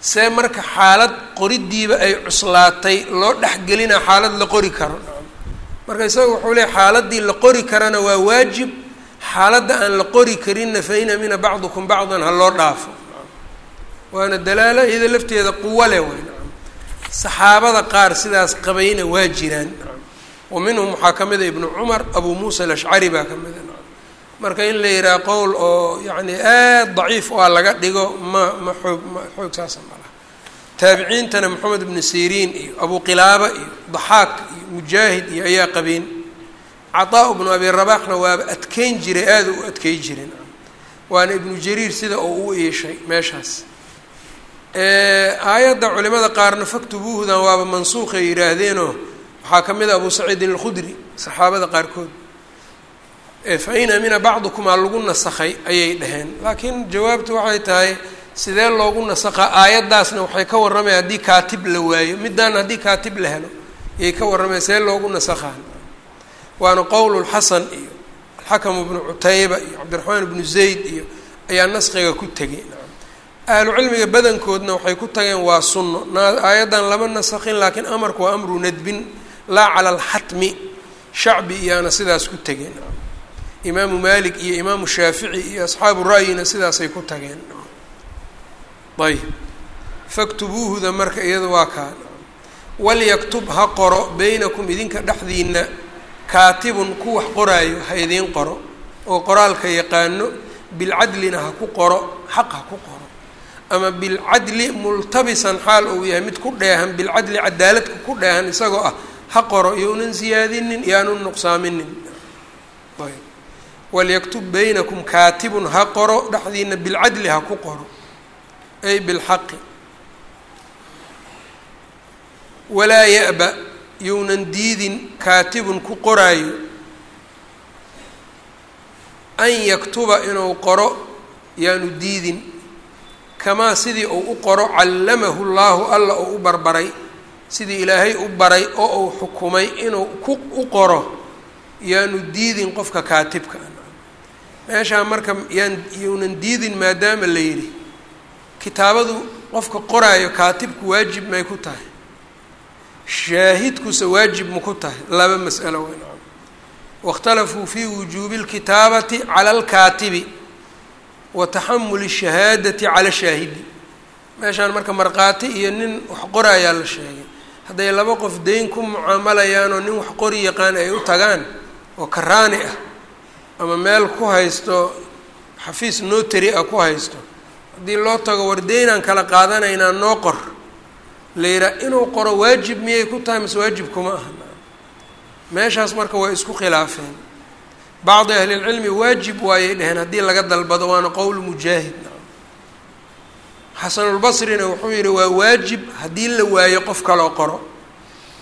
see marka xaalad qoriddiiba ay cuslaatay loo dhexgelinaa xaalad la qori karo. Marka isaga wuxuu leeyahy xaaladdii la qori karana waa waajib. Xaaladda aan la qori karinna fain amina bacdukum bacdan ha loo dhaafo. Waana dalaalo iyada lafteeda quwo leh way saxaabada qaar sidaas qabayna waa jiraan wa minhum waxaa ka mida ibnu cumar abu muusa alashcari baa ka mida marka in la yidhaha qowl oo yacni aad daciif oo a laga dhigo ma ma xoog ma xoog saasa ma laha. Taabiciintana moxamed ibnu siriin iyo abu qilaaba iyo daxaak iyo mujaahid iyo ayaa qabeen cataa bnu abi rabaxna waaba adkeyn jiray aada u adkey jireen waana ibnu jariir sida uu u iishay meeshaas. Aayadda culimada qaarna faktubuuhdan waaba mansuuqay yidhaahdeenoo waxaa ka mid a abu saciidin alkhudri saxaabada qaarkood fa in amina bacdukumaa lagu nasakhay ayay dhaheen. Laakiin jawaabtu waxay tahay sidee loogu nasakhaa? Aayaddaasna waxay ka warramaya haddii kaatib la waayo. Middaan haddii kaatib la helo ayay ka warramaya sidee loogu nasakhaan waana qowl lxasan iyo alxakamu bnu cutayba iyo cabdiraxmaan bnu zayd iyo ayaa naskiga ku tegay. Ahlu cilmiga badankoodna waxay ku tageen waa sunno. Aayaddan lama nasakhin laakiin amarku waa amru nadbin laa cala alxatmi shacbi iyaana sidaas ku tegeen. Imaamu maalik iyo imaamu shaafici iyo asxaabu ra'yina sidaasay ku tageen. Ayb faktubuuhuda marka iyada waa kaa walyaktub ha qoro beynakum idinka dhexdiina kaatibun ku wax qoraayo ha idiin qoro oo qoraalka yaqaano bilcadlina ha ku qoro xaq ha ku qoro. Ama bilcadli multabisan xaal uu yahay mid ku dheehan bilcadli cadaaladka ku dheehan isagoo ah ha qoro iyounan siyaadinin iyoanu nuqsaaminin. Ayb. Walyaktub baynakum kaatibun ha qoro dhexdiina bilcadli ha ku qoro. Ay bilxaqi. Walaa ya-ba younan diidin kaatibun ku qoraayo. An yaktuba inuu qoro yaanu diidin. Kamaa sidii uu u qoro callamahu llaahu alla oo u barbaray sidii ilaahay u baray oo uu xukumay inuu ku u qoro yaanu diidin qofka kaatibka meeshaa marka yaan younan diidin maadaama la yidhi kitaabadu qofka qoraayo kaatibku waajib may ku tahay shaahidkuse waajib ma ku tahay laba mas'alo weyn waاkhtalafuu fi wujuubi اlkitaabati cala alkaatibi wa taxamuli الshahaadati cala shaahidi meeshaan marka markhaati iyo nin wax qoraayaa la sheegay hadday laba qof deyn ku mucaamalayaan oo nin wax qori yaqaan ay u tagaan oo karaani ah ama meel ku haysto xafiis notary ah ku haysto haddii loo tago war deynaan kala qaadanaynaa noo qor. La yihaa inuu qoro waajib miyay ku tahay mase waajib kuma aha? Meeshaas marka way isku khilaafeen. Bacdi ahlilcilmi waajib waayay dheheen haddii laga dalbado waana qowl mujaahid xasanulbasrina wuxuu yihi waa waajib haddii la waayo qof kaloo qoro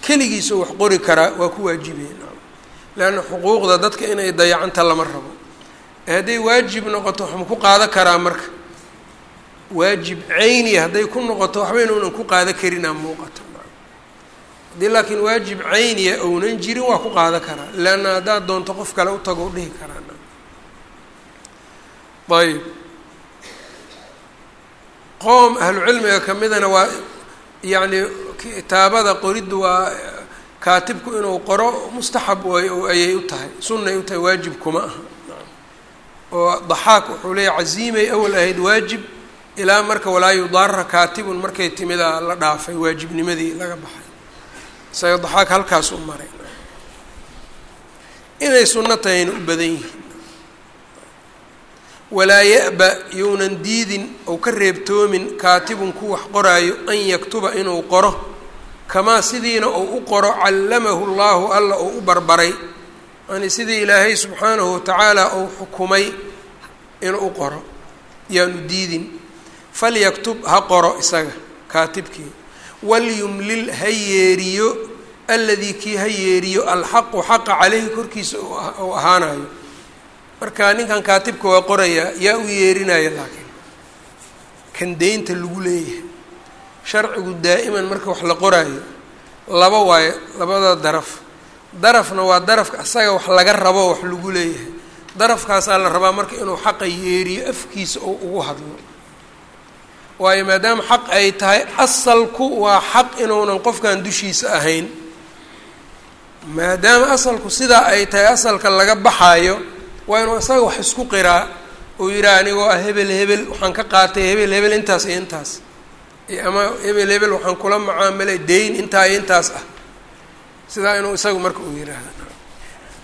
keligiisoo wax qori karaa waa ku waajibeen. Leanna xuquuqda dadka inay dayacanta lama rabo. Ee hadday waajib noqoto wax ma ku qaada karaa marka? Waajib cayniya hadday ku noqoto waxba inuunan ku qaada karinaa muuqato. Haddii laakiin waajib cayniya ounan jirin waa ku qaada karaa. Leanna haddaad doonto qof kale u tago dhihi karaa ayb qoom ahlu cilmiga kamidana waa yacni kitaabada qoriddu waa kaatibku inuu qoro mustaxab ayay u tahay sunnay u tahay waajib kuma aha. Oo daxaak wuxuu leeyahy caziimay awal ahayd waajib ilaa marka walaa yudaara kaatibun markay timidaa la dhaafay waajibnimadii laga baxay. Isaga daxaak halkaas u maray. Inay sunno tahayna u badan yihiin walaa ya-ba younan diidin ou ka reebtoomin kaatibun ku wax qoraayo an yaktuba inuu qoro. Kamaa sidiina ou u qoro callamahu llaahu alla ou u barbaray. Yani sidii ilaahay subxaanahu watacaala ou xukumay inuu qoro yaanu diidin. Falyaktub ha qoro isaga kaatibkii. Walyumlil ha yeeriyo. Alladii kii ha yeeriyo alxaqu xaqa caleyhi korkiisa ou ahaanayo marka ninkan kaatibka waa qorayaa yaa u yeerinaya laakiin. Kan deynta lagu leeyahay. Sharcigu daa'iman marka wax la qoraayo laba waayo labada daraf. Darafna waa darafka asaga wax laga rabo wax lagu leeyahay. Darafkaasaa la rabaa marka inuu xaqa yeeriyo afkiisa oo ugu hadlo. Waayo maadaama xaq ay tahay asalku waa xaq inuunan qofkan dushiisa ahayn. Maadaama asalku sidaa ay tahay asalka laga baxaayo waa inuu isaga wax isku qiraa uu yidhaha anigoo ah hebel hebel waxaan ka qaatay hebel hebel intaas iyo intaas. Ama hebel hebel waxaan kula mucaamalay deyn intaa iyo intaas ah. Sidaa inuu isagu marka uu yidhaahda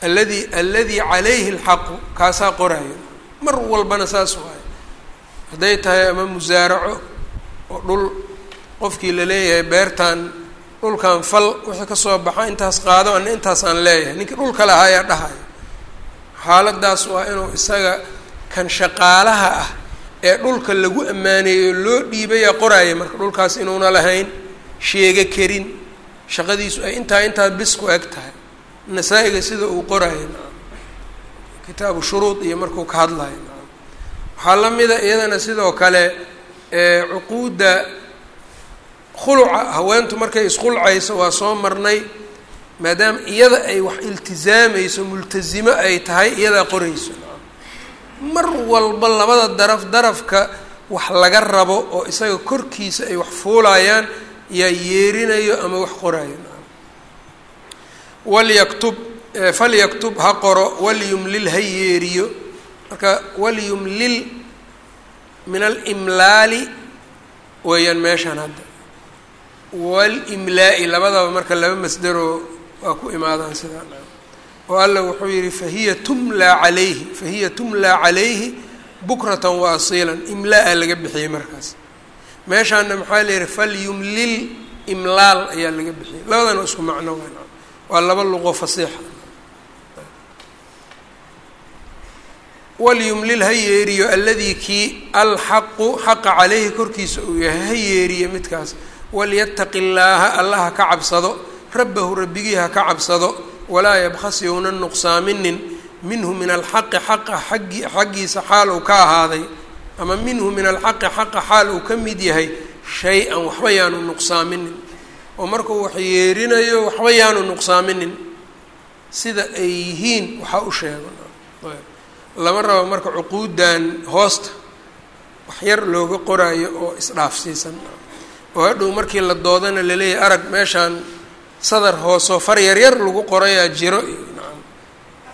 alladii alladii calayhi alxaqu kaasaa qoraayo. Mar walbana saas waayo. Hadday tahay ama musaaraco oo dhul qofkii la leeyahay beertan dhulkan fal wixii ka soo baxa intaas qaado ana intaas aan leeyahay. Ninkii dhulka lahaa ayaa dhahayo xaaladaas waa inuu isaga kan shaqaalaha ah ee dhulka lagu ammaaneeyo loo dhiibaya qoraaya marka dhulkaas inuuna lahayn sheega karin. Shaqadiisu ay intaa intaa bis ku eg tahay. Nasaa-iga sida uu qoraayo kitaabu shuruud iyo markuu ka hadlayo waxaa la mida iyadana sidoo kale cuquudda khuluca haweentu markay iskhulcayso waa soo marnay maadaama iyada ay wax iltizaamayso multazimo ay tahay iyadaa qorayso. Mar walba labada daraf darafka wax laga rabo oo isaga korkiisa ay wax fuulayaan yaa yeerinayo ama wax qoraayo. Walyaktub falyaktub ha qoro walyumlil ha yeeriyo. Marka walyumlil min alimlaali weeyaan meeshaan hadda. Walimlaa-i labadaba marka laba masdaroo waa ku imaadaan sidaan oo alla wuxuu yihi fahiya tumlaa calayhi fahiya tumlaa calayhi bukratan wa asiilan imlaa-a laga bixiyey markaas. Meeshaana maxaa la yihi falyumlil imlaal ayaa laga bixiyey. Labadan isku macno weyn. Waa laba luqo fasiixa. Walyumlil ha yeeriyo alladii kii alxaqu xaqa caleyhi korkiisa uu yahay ha yeeriyo midkaas. Walyataqi llaaha alla ha ka cabsado rabbahu rabbigii ha ka cabsado walaa yabkhas younan nuqsaaminin minhu min alxaqi xaqa aggi xaggiisa xaal uu ka ahaaday ama minhu min alxaqi xaqa xaal uu ka mid yahay shay-an waxba yaanu nuqsaaminin. Oo markuu wax yeerinayo waxba yaanu nuqsaaminin. Sida ay yihiin waxaa u sheego. Lama rabo marka cuquudan hoosta wax yar looga qoraayo oo isdhaafsiisan oo hadhow markii la doodana la leeyahay arag meeshaan sadar hoosoo far yaryar lagu qorayaa jiro iyo nacam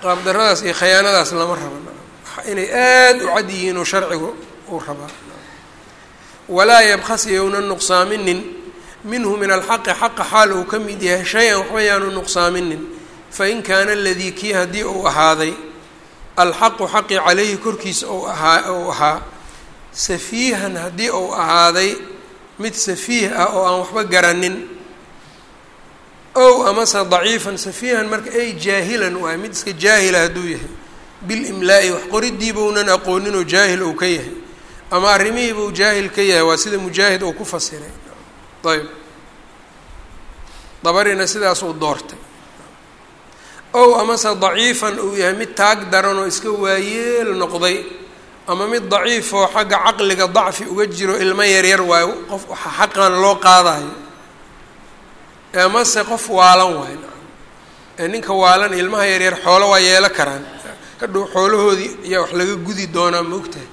qaabdaradaas iyo khayaanadaas lama rabo nacam inay aada u cad yihiin oo sharcigu uu rabaa walaa yabkhas yowna nuqsaaminin. Minhu min alxaqi xaqa xaal uu ka mid yahay shay-an waxba yaanu nuqsaaminin. Fain kaana aladii kii haddii uu ahaaday alxaqu xaqi caleyhi korkiisa ou ahaa ou ahaa safiihan haddii uu ahaaday mid safiih ah oo aan waxba garanin ow amase daciifan safiihan marka ay jaahilan waay mid iska jaahila hadduu yahay. Bilimlaa-i wax qoridiibaunan aqoonin oo jaahil ou ka yahay. Ama arrimihiibau jaahil ka yahay waa sida mujaahid uu ku fasiray. Ayb. Dabarina sidaas uu doortay. Ow amase daciifan uu yahay mid taag daran oo iska waayeel noqday ama mid daciifoo xagga caqliga dacfi uga jiro ilmo yaryar waayo qof xaqan loo qaadayo amase qof waalan waayo ee ninka waalan ilmaha yaryar xoolo waa yeelo karaan. Kadhow xoolahoodii ayaa wax laga gudi doonaa maogtahay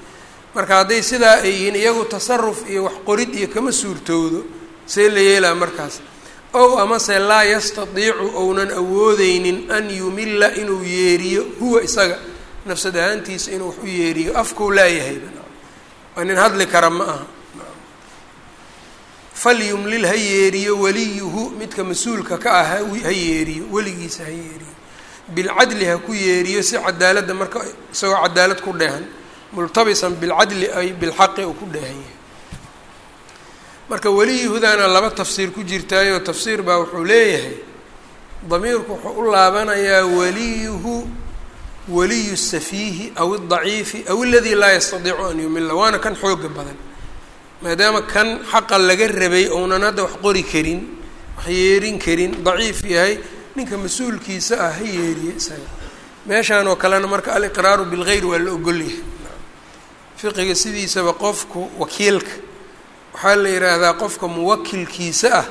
marka hadday sidaa ay yihiin iyagu tasaruf iyo wax qorid iyo kama suurtowdo see la yeelaa markaas. Ow amase laa yastatiicu ounan awoodeynin an yumilla inuu yeeriyo huwa isaga nafsad ahaantiisa inuu wax u yeeriyo afkuu laayahay waa nin hadli kara ma aha falyumlil ha yeeriyo waliyuhu. Midka mas'uulka ka ah ha yeeriyo weligiisa ha yeeriyo. Bilcadli ha ku yeeriyo si cadaaladda marka isagoo cadaalad ku dheehan. Multabisan bilcadli ay bilxaqi uu ku dheehan yahay. Marka weliyuhudaana laba tafsiir ku jirtaayo tafsiir baa wuxuu leeyahay damiirku wuxuu u laabanayaa waliyuhu waliyu safiihi aw adaciifi aw aladii laa yastadiicu an yumilla waana kan xooga badan maadaama kan xaqa laga rabay ounan hadda wax qori karin wax yeerin karin daciif yahay ninka mas'uulkiisa ah ha yeeriye isaga. Meeshaan oo kalena marka aliqraaru bilgeyr waa la ogolyahay. Fiqiga sidiisaba qofku wakiilka waxaa la yidhaahdaa qofka muwakilkiisa ah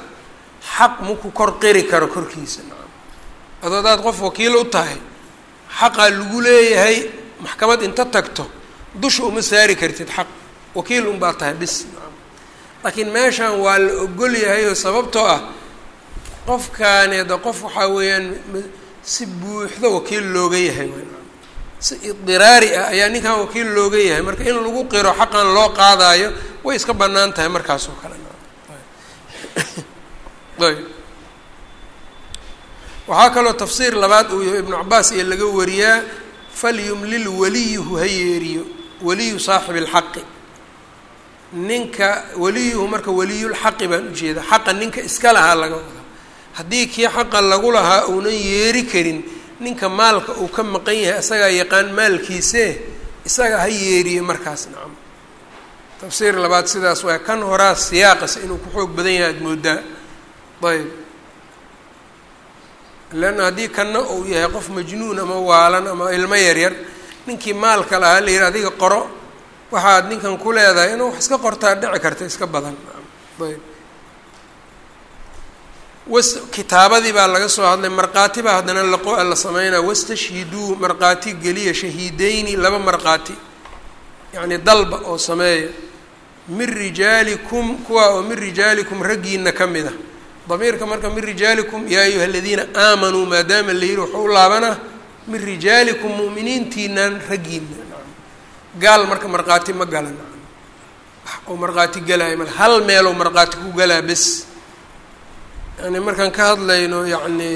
xaq maku kor qiri karo korkiisa. Adoo hadaad qof wakiil u tahay xaqaa lagu leeyahay maxkamad inta tagto dusha uma saari kartid xaq wakiil unbaa tahay bis laakiin meeshan waa la ogol yahay oo sababtoo ah qofkaani da qof waxaa weeyaan si buuxdo wakiil looga yahay si idiraari ah ayaa ninkan wakiil looga yahay. Marka in lagu qiro xaqan loo qaadaayo way iska bannaan tahay markaas oo kale waxaa kaloo tafsiir labaad uu yahay cabaas iyo laga wariyaa falyumlil waliyuhu ha yeeriyo waliyu saaxibi اlxaqi ninka waliyuhu marka waliyulxaqi baan ujeeda xaqa ninka iska lahaa laga wadaa haddii kii xaqa lagu lahaa uunan yeeri karin ninka maalka uu ka maqan yahay asagaa yaqaan maalkiisee isaga ha yeeriye markaas nacam. Tafsiir labaad sidaas waay. Kan horaa siyaaqasa inuu ku xoog badan yahay ad moodaa. Ayb. Leanna haddii kanna uu yahay qof majnuun ama waalan ama ilmo yaryar ninkii maalka lahaa la yihi adiga qoro waxaad ninkan ku leedahay inuu wax iska qortaa dhici karta iska badan. Ayb. Was kitaabadii baa laga soo hadlay markhaati baa haddana laqo la sameynaa. Wastashhiduu markhaati geliya shahiideyni laba markhaati. Yacni dalba oo sameeya. Min rijaalikum kuwa oo min rijaalikum raggiina ka mid a damiirka marka min rijaalikum yaa ayuha aladiina aamanuu maadaama la yihi wuxuu u min rijaalikum mu'miniintiinan raggiina gaal marka markhaati ma gala oo markhaati galaayo mal hal meeloo markhaati ku galaa bes. Yani markaan ka hadlayno yacni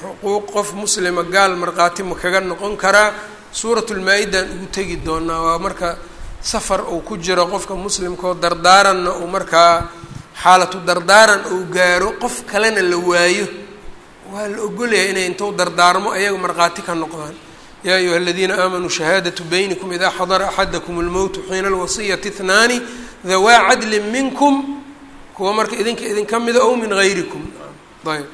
xuquuq qof muslima gaal markhaati ma kaga noqon karaa? Suuratulmaa-idaan ugu tegi doonaa. Waa marka safar uu ku jiro qofka muslimkaoo dardaaranna uu markaa xaalatu dardaaran uu gaaro qof kalena la waayo. Waa la ogolaya inay intuu dardaarmo ayaga markhaati ka noqdaan yaa ayuha aladiina aamanuu shahaadatu baynikum idaa xadara axadakum اlmowtu xiina alwasiyati ihnaani dawaa cadlin minkum kuwa marka idinka idinka mida ow min gayrikum ayb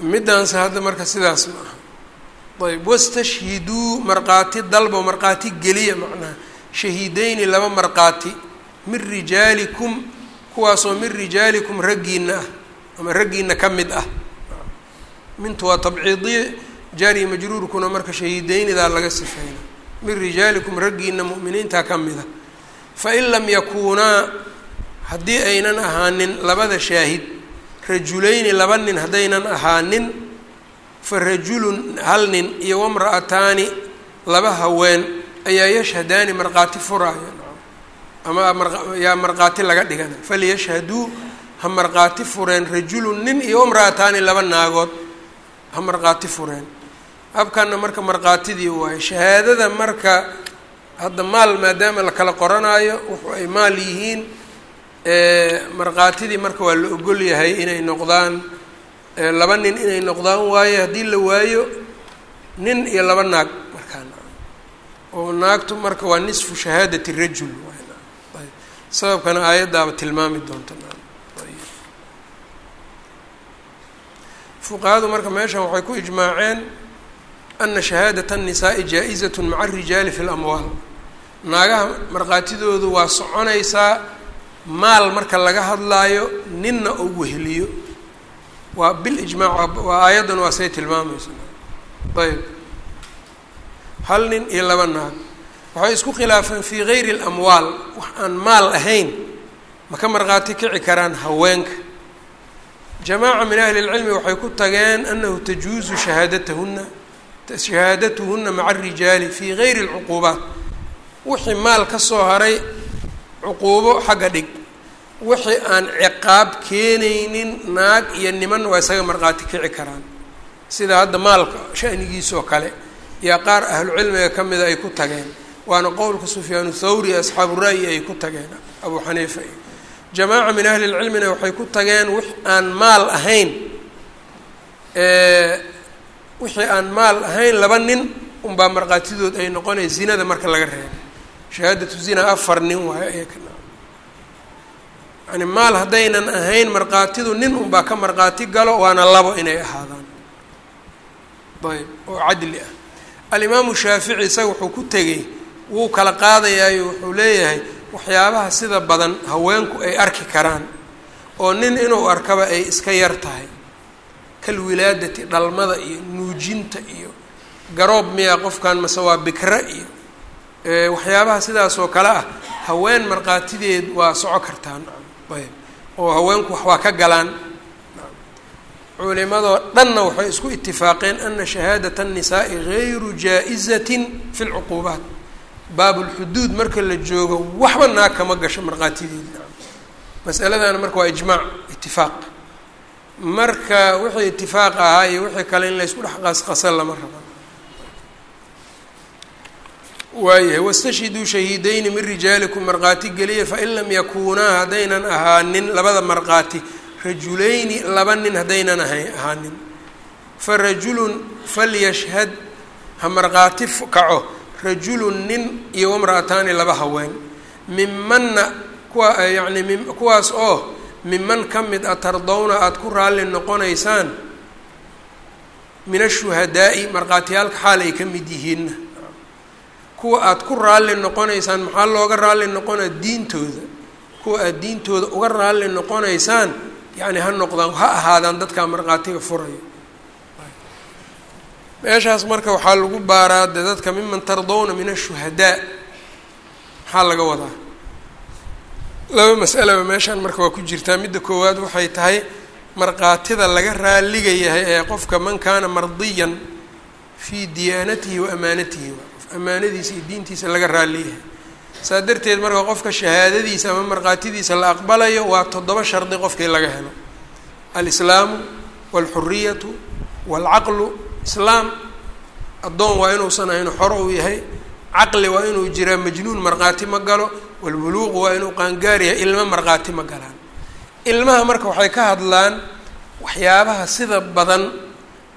middaanse hadda marka sidaas ma aha ayb wastashhiduu markhaati dalbo markhaati geliya macnaha shahiideyni laba markhaati min rijaalikum kuwaasoo min rijaalikum raggiina ah ama raggiina ka mid ah mintu waa tabciidiye jaari majruurkuna marka shahiideynidaa laga sifeyna min rijaalikum raggiina mu'miniintaa ka mid a fain lam yakuunaa haddii aynan ahaanin labada shaahid rajulayni laba nin haddaynan ahaanin fa rajulun hal nin iyo wamra'ataani laba haween ayaa yashhadaani markhaati furaaya ama yaa markhaati laga dhigana. Falyashhaduu ha markhaati fureen rajulun nin iyo wamra'ataani laba naagood ha markhaati fureen habkanna marka markhaatidii waayo shahaadada marka hadda maal maadaama la kala qoranaayo wuxu ay maal yihiin markhaatidii marka waa la ogol yahay inay noqdaan laba nin inay noqdaan waayo haddii la waayo nin iyo laba naag markaa oo naagtu marka waa nisfu shahaadati rajul sababkana aayaddaaba tilmaami doonta fuqahadu marka meeshan waxay ku ijmaaceen ana shahaadata annisaai jaa-izatu maca arijaali fi lamwaal naagaha markhaatidoodu waa soconaysaa maal marka laga hadlaayo ninna ou weheliyo waa bilijmaac waa aayaddan waa say tilmaamaysa ayb hal nin iyo laba naag waxay isku khilaafeen fii kayri اlamwaal wax aan maal ahayn maka markhaati kici karaan haweenka jamaaca min ahli اlcilmi waxay ku tageen anahu tajuuzu shahaadatuhuna shahaadatuhuna maca arijaali fii gayri اlcuquubaat wixii maal ka soo haray cuquubo xagga dhig. Wixii aan ciqaab keenaynin naag iyo niman waa isaga markhaati kici karaan. Sida hadda maalka shanigiisoo kale yaa qaar ahlucilmiga ka mida ay ku tageen. Waana qowlka sufyaanu thawri asxaabu ra'yi ay ku tageen abu xaniifa iyo jamaaca min ahli lcilmina waxay ku tageen wix aan maal ahayn wixii aan maal ahayn laba nin unbaa markhaatidood ay noqonaya zinada marka laga reebo. Shahaadatu zina afar nin waayo ayakana yani maal haddaynan ahayn markhaatidu nin unbaa ka markhaati galo waana labo inay ahaadaan. Ayb oo cadli ah. Alimaamu shaafici isaga wuxuu ku tegey wuu kala qaadayaayo wuxuu leeyahay waxyaabaha sida badan haweenku ay arki karaan oo nin inuu arkaba ay iska yar tahay kalwilaadati dhalmada iyo nuujinta iyo garoob miyaa qofkan mase waa bikra iyo waxyaabaha sidaas oo kale ah haween markhaatideed waa soco kartaan oo haweenku wax waa ka galaan culimadoo dhanna waxay isku itifaaqeen ana shahaadat الnisaai gayru jaa-izatin fi lcuquubaat baabulxuduud marka la joogo waxba naag kama gasho markhaatideed masaladana marka waa ijmaac itifaaq marka wixii itifaaq ahaa iyo wixii kale in laysku dhex qasqasan lama raba waayahay wastashhiduu shahiidayni min rijaalikum markhaati geliya fain lam yakuunaa haddaynan ahaanin labada markhaati rajulayni laba nin haddaynan aha ahaanin. Farajulun falyashhad ha markhaati kaco. Rajulun nin iyo wamra'ataani laba haween. Mimanna kuwa yacni mi kuwaas oo miman ka mid a tardowna aada ku raalli noqonaysaan min ashuhadaa'i markhaatiyaalka xaal ay ka mid yihiinna kuwa aada ku raalli noqonaysaan maxaa looga raalli noqonaa diintooda? Kuwa aada diintooda uga raalli noqonaysaan yacni ha noqdaan ha ahaadaan dadkaa markhaatiga furaya. Meeshaas marka waxaa lagu baaraa de dadka miman tardowna min ashuhadaa maxaa laga wadaa laba mas'alaba meeshaan marka waa ku jirtaa. Midda koowaad waxay tahay markhaatida laga raaliga yahay ee qofka man kaana mardiyan fii diyaanatihi wa amaanatihi. Amaanadiisa iyo diintiisa laga raaliyahay. Saa darteed marka qofka shahaadadiisa ama markhaatidiisa la aqbalayo waa toddoba shardi qofkii laga helo. Alislaamu walxuriyatu waalcaqlu islaam. Addoon waa inuusan ahayn xor uu yahay. Caqli waa inuu jiraa majnuun markhaati ma galo walbuluuqu waa inuu qaangaar yahay ilmo markhaati ma galaan. Ilmaha marka waxay ka hadlaan waxyaabaha sida badan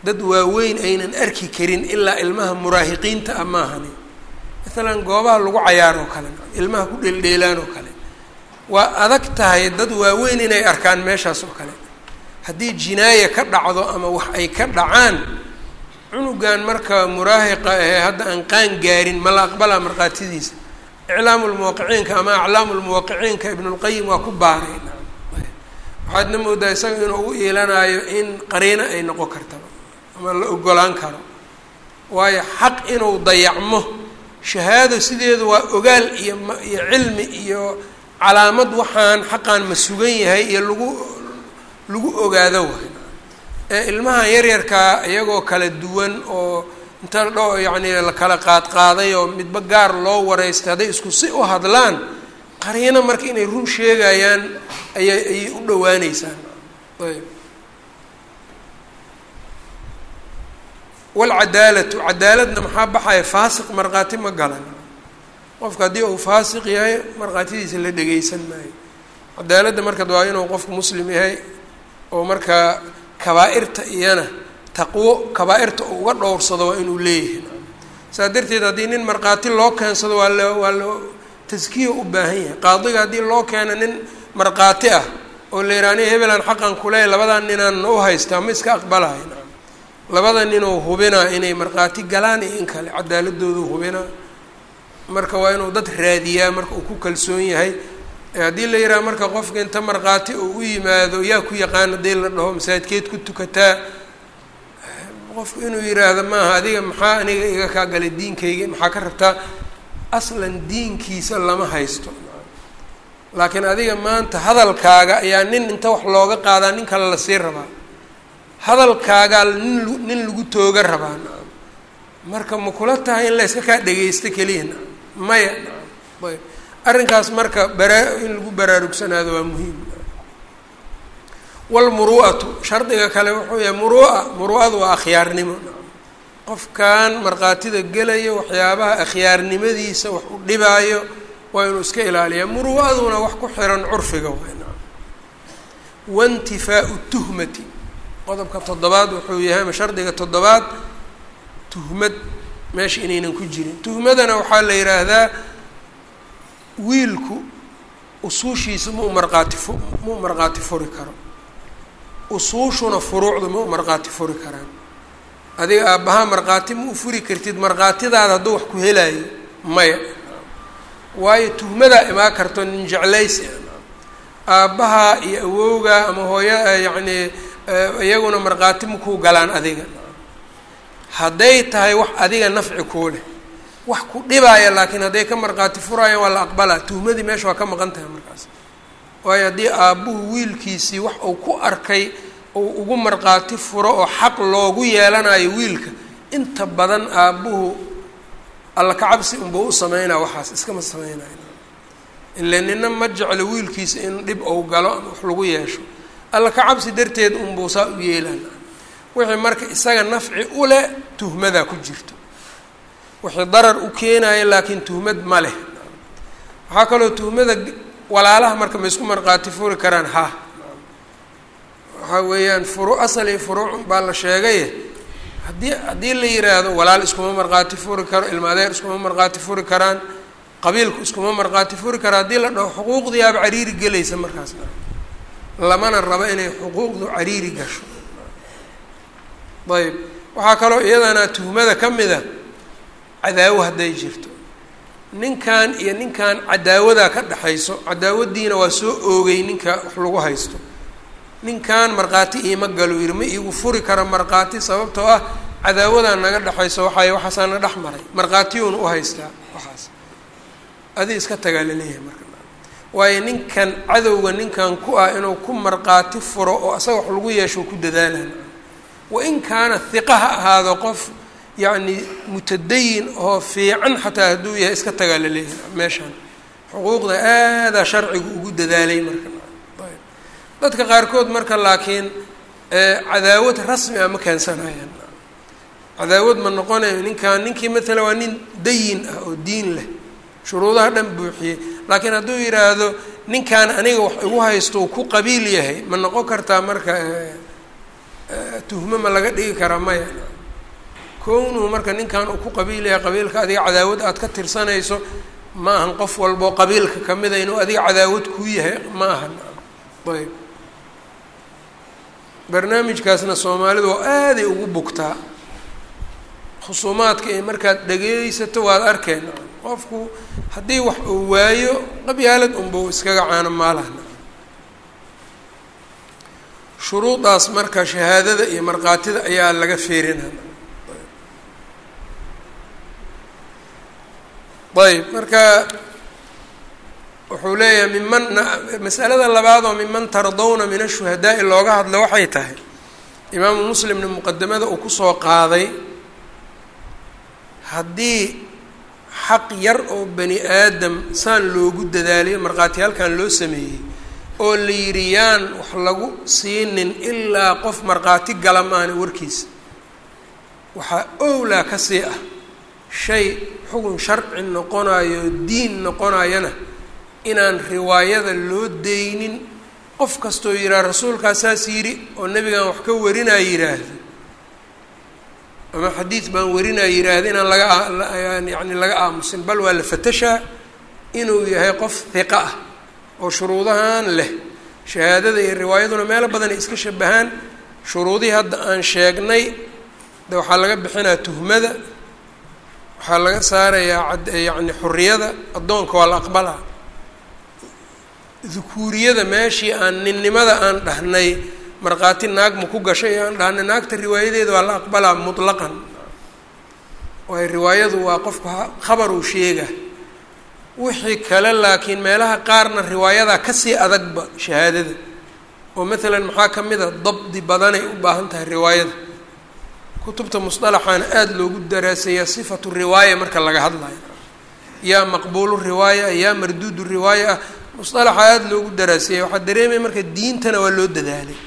dad waaweyn aynan arki karin ilaa ilmaha muraahiqiinta ah maahani goobaha lagu cayaar oo kale ilmaha ku dheeldheelaan oo kale. Waa adag tahay dad waaweyn inay arkaan meeshaas oo kale. Haddii jinaaya ka dhacdo ama wax ay ka dhacaan cunugan marka muraahiqa ahee hadda aan qaan gaarin ma la aqbalaa markhaatidiisa iclaamu lmuwaqiciinka ama aclaamu lmuwaqiciinka ibnulqayim waa ku baaray waxaadna moodaa isaga inuu u iilanaayo in qariino ay noqon kartaba ama la ogolaan karo. Waayo xaq inuu dayacmo. Shahaado sideedu waa ogaal iyo iyo cilmi iyo calaamad waxaan xaqaan ma sugan yahay iyo lagu lagu ogaado waay. Ee ilmahan yaryarkaa iyagoo kala duwan oo inta dho yacni la kala qaadqaaday oo midba gaar loo wareystay hadday isku si u hadlaan qariino marka inay run sheegayaan ayay ayay u dhawaanaysaan ayb. Walcadaalatu cadaaladna maxaa baxaya? Faasiq markhaati ma galan qofka haddii uu faasiq yahay markhaatidiisa la dhegeysan maayo. Cadaaladda marka waa inuu qofku muslim yahay oo markaa kabaa-irta iyana taqwo kabaa-irta uga dhowrsado waa inuu leeyahay. Saa darteed haddii nin markhaati loo keensado waa lo waa lo taskiya u baahan yahay. Qaadiga haddii loo keeno nin markhaati ah oo la yidhaha aniga hebelaan xaqan kuleey labadan ninaan u haystaa ma iska aqbalahay labada ninuu hubinaa inay markhaati galaan iyo in kale cadaaladoodu hubinaa marka waa inuu dad raadiyaa marka uu ku kalsoon yahay. Haddii la yidhaha marka qofka inta markhaati uu u yimaado yaa ku yaqaan haddii la dhaho masaajidkeed ku tukataa qofku inuu yidhaahdo maaha adiga maxaa aniga iga kaa galay diinkayga maxaa ka rabtaa? Aslan diinkiisa lama haysto. Laakiin adiga maanta hadalkaaga ayaa nin inta wax looga qaadaa nin kale la sii rabaa. Hadalkaagaa nin nin lagu tooga rabaa. Marka ma kula tahay in layska kaa dhegeysto keliya? Maya. Ayb. Arrinkaas marka baraa in lagu baraarugsanaado waa muhiim walmuru'atu shardiga kale wuxuu yahay murua muru'adu waa akhyaarnimo qofkan markhaatida gelaya waxyaabaha akhyaarnimadiisa wax u dhibaayo waa inuu iska ilaaliyaa. Muru'aduna wax ku xiran curfiga waintifaau tuhmati. Qodobka toddobaad wuxuu yahay shardiga toddobaad tuhmad. Meesha inaynan ku jirin. Tuhmadana waxaa la yidhaahdaa wiilku usuushiisa ma u markhaati fu ma u markhaati furi karo usuushuna furuucdu ma u markhaati furi karaan. Adiga aabbahaa markhaati ma u furi kartid markhaatidaada hadduu wax ku helaayo maya. Waayo tuhmadaa imaa karto nin jeclaysi. Aabbahaa iyo awowgaa ama hooya yacni iyaguna markhaati makuu galaan adiga. Hadday tahay wax adiga nafci kuu leh wax ku dhibaaya laakiin hadday ka markhaati furaayaan waa la aqbalaa. Tuhmadii meesha waa ka maqan tahay markaas waayo haddii aabbuhu wiilkiisii wax uu ku arkay uu ugu markhaati furo oo xaq loogu yeelanayo wiilka inta badan aabbuhu alla kacabsi unbuu u sameynaa waxaas iskama sameynayo ile nina ma jeclo wiilkiisa in dhib ou galo wax lagu yeesho. Alla kacabsi darteed unbuu saa u yeelaan wixii marka isaga nafci u leh tuhmadaa ku jirto. Wixii darar u keenayo laakiin tuhmad ma leh. Waxaa kaloo tuhmada walaalaha marka ma isku markhaati furi karaan ha. Waxaa weeyaan furu asal iyo furuuc baa la sheegaye haddii haddii la yiraahdo walaal iskuma markhaati furi karo ilma adeer iskuma markhaati furi karaan qabiilku iskuma markhaati furi karo haddii la dhaho xuquuqdiiaaba cariiri gelaysa markaasna lamana rabo inay xuquuqdu cariiri gasho. Ayb waxaa kaloo iyadana tuhmada ka mida cadaawo hadday jirto ninkan iyo ninkan cadaawadaa ka dhexayso cadaawadiina waa soo oogay ninka wax lagu haysto. Ninkan markhaati iima galo yidhi ma iigu furi kara markhaati sababtoo ah cadaawadaa naga dhexayso waxay waxaasaa na dhex maray. Markhaatiyuuna u haystaa waxaas. Adi iska tagaa la leeyahay marka. Waayo ninkan cadowga ninkan ku ah inuu ku markhaati furo oo asaga wax lagu yeesho ku dadaalan wain kaana hiqa ha ahaado qof yacni mutadayin oo fiican xataa hadduu yahay iska tagaa la leeyahay meeshaan xuquuqda aadaa sharcigu ugu dadaalay marka. Dadka qaarkood marka laakiin cadaawad rasmi ah ma keensanayaan. Cadaawad ma noqonayo ninkan ninkii matala waa nin dayin ah oo diin leh. Shuruudaha dhan buuxiyey. Laakiin hadduu yidhaahdo ninkan aniga wax igu haysto uu ku qabiil yahay ma noqon kartaa marka tuhmo ma laga dhigi karaa maya kownuhu marka ninkan uu ku qabiil yahay qabiilka adiga cadaawad aada ka tirsanayso ma ahan qof walboo qabiilka kamida inuu adiga cadaawad kuu yahay ma ahan. Ayb. Barnaamijkaasna soomaalidu waa aaday ugu bugtaa khusuumaadka ee markaad dhageysato waad arkeen qofku haddii wax uu waayo qabyaalad unbau iskaga caano maalahna shuruudaas marka shahaadada iyo markhaatida ayaa laga feerinaa ayb marka wuxuu leeyahay miman masalada labaad oo miman tardawna min ashuhadaa'i looga hadlo waxay tahay. Imaamu muslimna muqadamada uu ku soo qaaday haddii xaq yar oo bani aadam saan loogu dadaaliyo markhaatiyaalkan loo sameeyey oo la yidhi yaan wax lagu siinin ilaa qof markhaati gala maana warkiisa waxaa owlaa ka sii ah shay xugun sharci noqonayo diin noqonayana inaan riwaayada loo deynin qof kastoo yidhaha rasuulkaa saas yidhi oo nebigan wax ka warinaa yidhaahdo ama xadiid baan warinaa yidhaahda inaan laga yani laga aamusin bal waa la fatashaa inuu yahay qof hiqa ah oo shuruudahan leh. Shahaadada iyo riwaayaduna meelo badan ay iska shabahaan shuruudihii hadda aan sheegnay de waxaa laga bixinaa tuhmada waxaa laga saarayaa yani xuriyada addoonka waa la aqbalaa. Dukuuriyada meeshii aan ninnimada aan dhahnay markhaati naag ma ku gashay aan dhahnay naagta riwaayadeeda waa la aqbalaa mutlaqan. Waayo riwaayadu waa qofku khabar uu sheega. Wixii kale laakiin meelaha qaarna riwaayadaa ka sii adagba shahaadada. Oo maalan maxaa ka mid a dabdi badanay u baahan tahay riwaayada kutubta musطalaxaana aada loogu daraaseeyaa sifatu riwaaya marka laga hadlayo. Yaa maqbuulu riwaaya yaa marduudu riwaaya ah musطalaxa aada loogu daraaseeya waxaa dareemaya marka diintana waa loo dadaalay.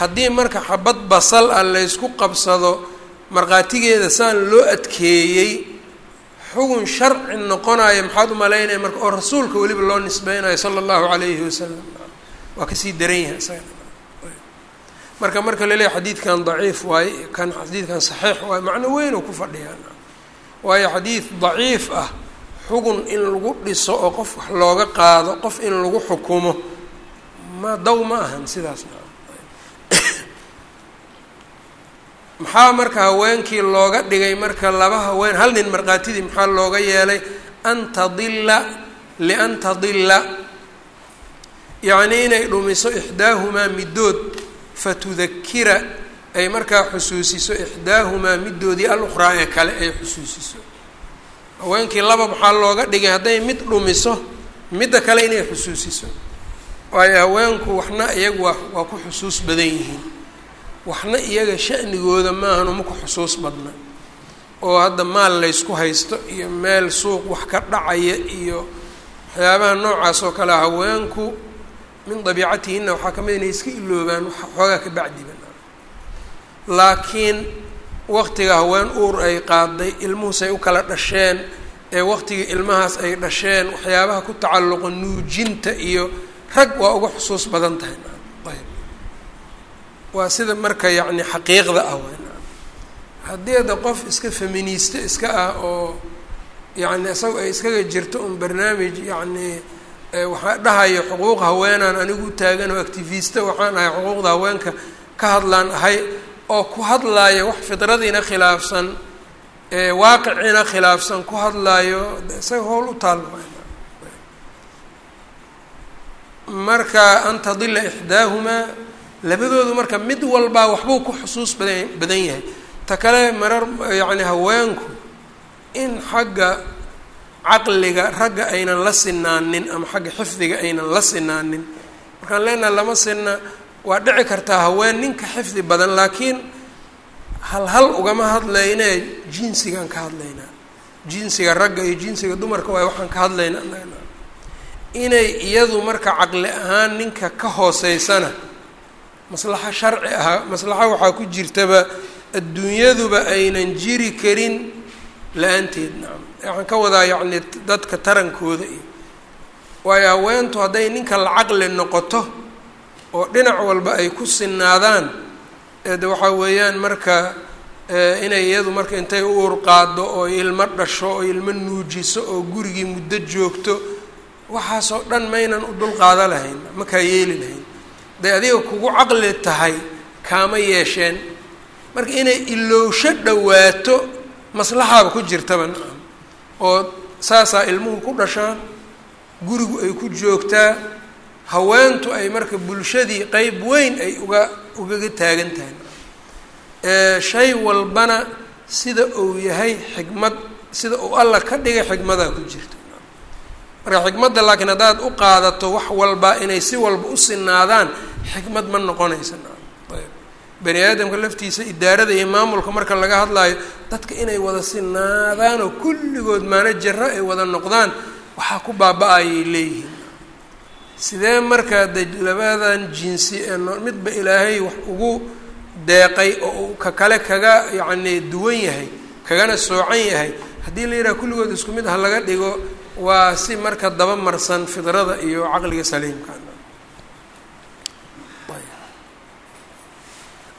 Haddii marka xabad basal ah laysku qabsado markhaatigeeda saan loo adkeeyey xugun sharci noqonayo maxaad u malaynaya marka oo rasuulka weliba loo nisbeynayo sala allahu calayhi wasalam waa ka sii daran yahay marka marka laleeyahy xadiidkan daciif waaye kan xadiidkan saxiix waaye macno weyn oo ku fadhiyaan waayo xadiid daciif ah xugun in lagu dhiso oo qof wax looga qaado qof in lagu xukumo ma daw ma ahan sidaas. Maxaa marka haweenkii looga dhigay marka laba haween hal nin markhaatidii maxaa looga yeelay? An tadilla lian tadilla. Yacnii inay dhumiso ixdaahumaa middood fatudakira ay markaa xusuusiso ixdaahumaa middoodii alukhraa ee kale ay xusuusiso. Haweenkii laba maxaa looga dhigay hadday mid dhumiso midda kale inay xusuusiso. Waayo haweenku waxna iyagu waa waa ku xusuus badan yihiin. Waxna iyaga shanigooda maahanu maku xusuus badna. Oo hadda maal laysku haysto iyo meel suuq wax ka dhacaya iyo waxyaabaha noocaas oo kale haweenku min dabiicatihinna waxaa ka mid inay iska iloobaan xoogaa ka bacdiba laakiin waqtiga haween uur ay qaaday ilmuhus ay u kala dhasheen ee waqtigii ilmahaas ay dhasheen waxyaabaha ku tacalluqa nuujinta iyo rag waa uga xusuus badan tahay. Ayb. Waa sida marka yacni xaqiiqda ah haddii hadda qof iska feministe iska ah oo yacni isaga ay iskaga jirto un barnaamij yacni waxaa dhahayo xuquuq haweenaan anigu u taagan oo activista waxaan ahay xuquuqda haweenka ka hadlaan ahay oo ku hadlaayo wax fidradiina khilaafsan waaqiciina khilaafsan ku hadlaayo isaga howl u taal marka an tadila ixdaahumaa labadoodu marka mid walbaa waxbuu ku xusuus badan badan yahay. Ta kale marar yacni haweenku in xagga caqliga ragga aynan la sinaanin ama xagga xifdiga aynan la sinaanin. Markaan leenaha lama sina waa dhici kartaa haween ninka xifdi badan laakiin hal hal ugama hadlaynee jinsigaan ka hadlaynaa jinsiga ragga iyo jinsiga dumarka waay waxaan ka hadlaynaa inay iyadu marka caqli ahaan ninka ka hooseysana maslaxo sharci ahaa maslaxo waxaa ku jirtaba adduunyaduba aynan jiri karin la'aanteed nacam waxaan ka wadaa yacni dadka tarankooda iyo waayo haweentu hadday ninka la caqli noqoto oo dhinac walba ay ku sinaadaan de waxaa weeyaan marka inay iyadu marka intay u ur qaado oo ilmo dhasho oo ilmo nuujiso oo gurigii muddo joogto waxaasoo dhan maynan u dul qaada lahayn ma kaa yeeli lahayn. Hadday adiga kugu caqli tahay kaama yeesheen. Marka inay ilowsho dhowaato maslaxaaba ku jirtaba oo saasaa ilmuhu ku dhashaan gurigu ay ku joogtaa haweentu ay marka bulshadii qeyb weyn ay uga ugaga taagan tahay shay walbana sida uu yahay xikmad sida uu alla ka dhigay xikmadaa ku jirta. Marka xikmadda laakiin haddaad u qaadato wax walba inay si walba u sinaadaan xikmad ma noqonaysa bani aadamka laftiisa idaarada iyo maamulka marka laga hadlaayo dadka inay wada sinaadaan oo kulligood maanajaro ay wada noqdaan waxaa ku baaba-ayay leeyihiin. Sidee markaa de labadan jinsi ee midba ilaahay wax ugu deeqay oo uu ka kale kaga yacni duwan yahay kagana soocan yahay haddii la yidhaha kulligood isku mid ah laga dhigo waa si marka daba marsan fidrada iyo caqliga saliimka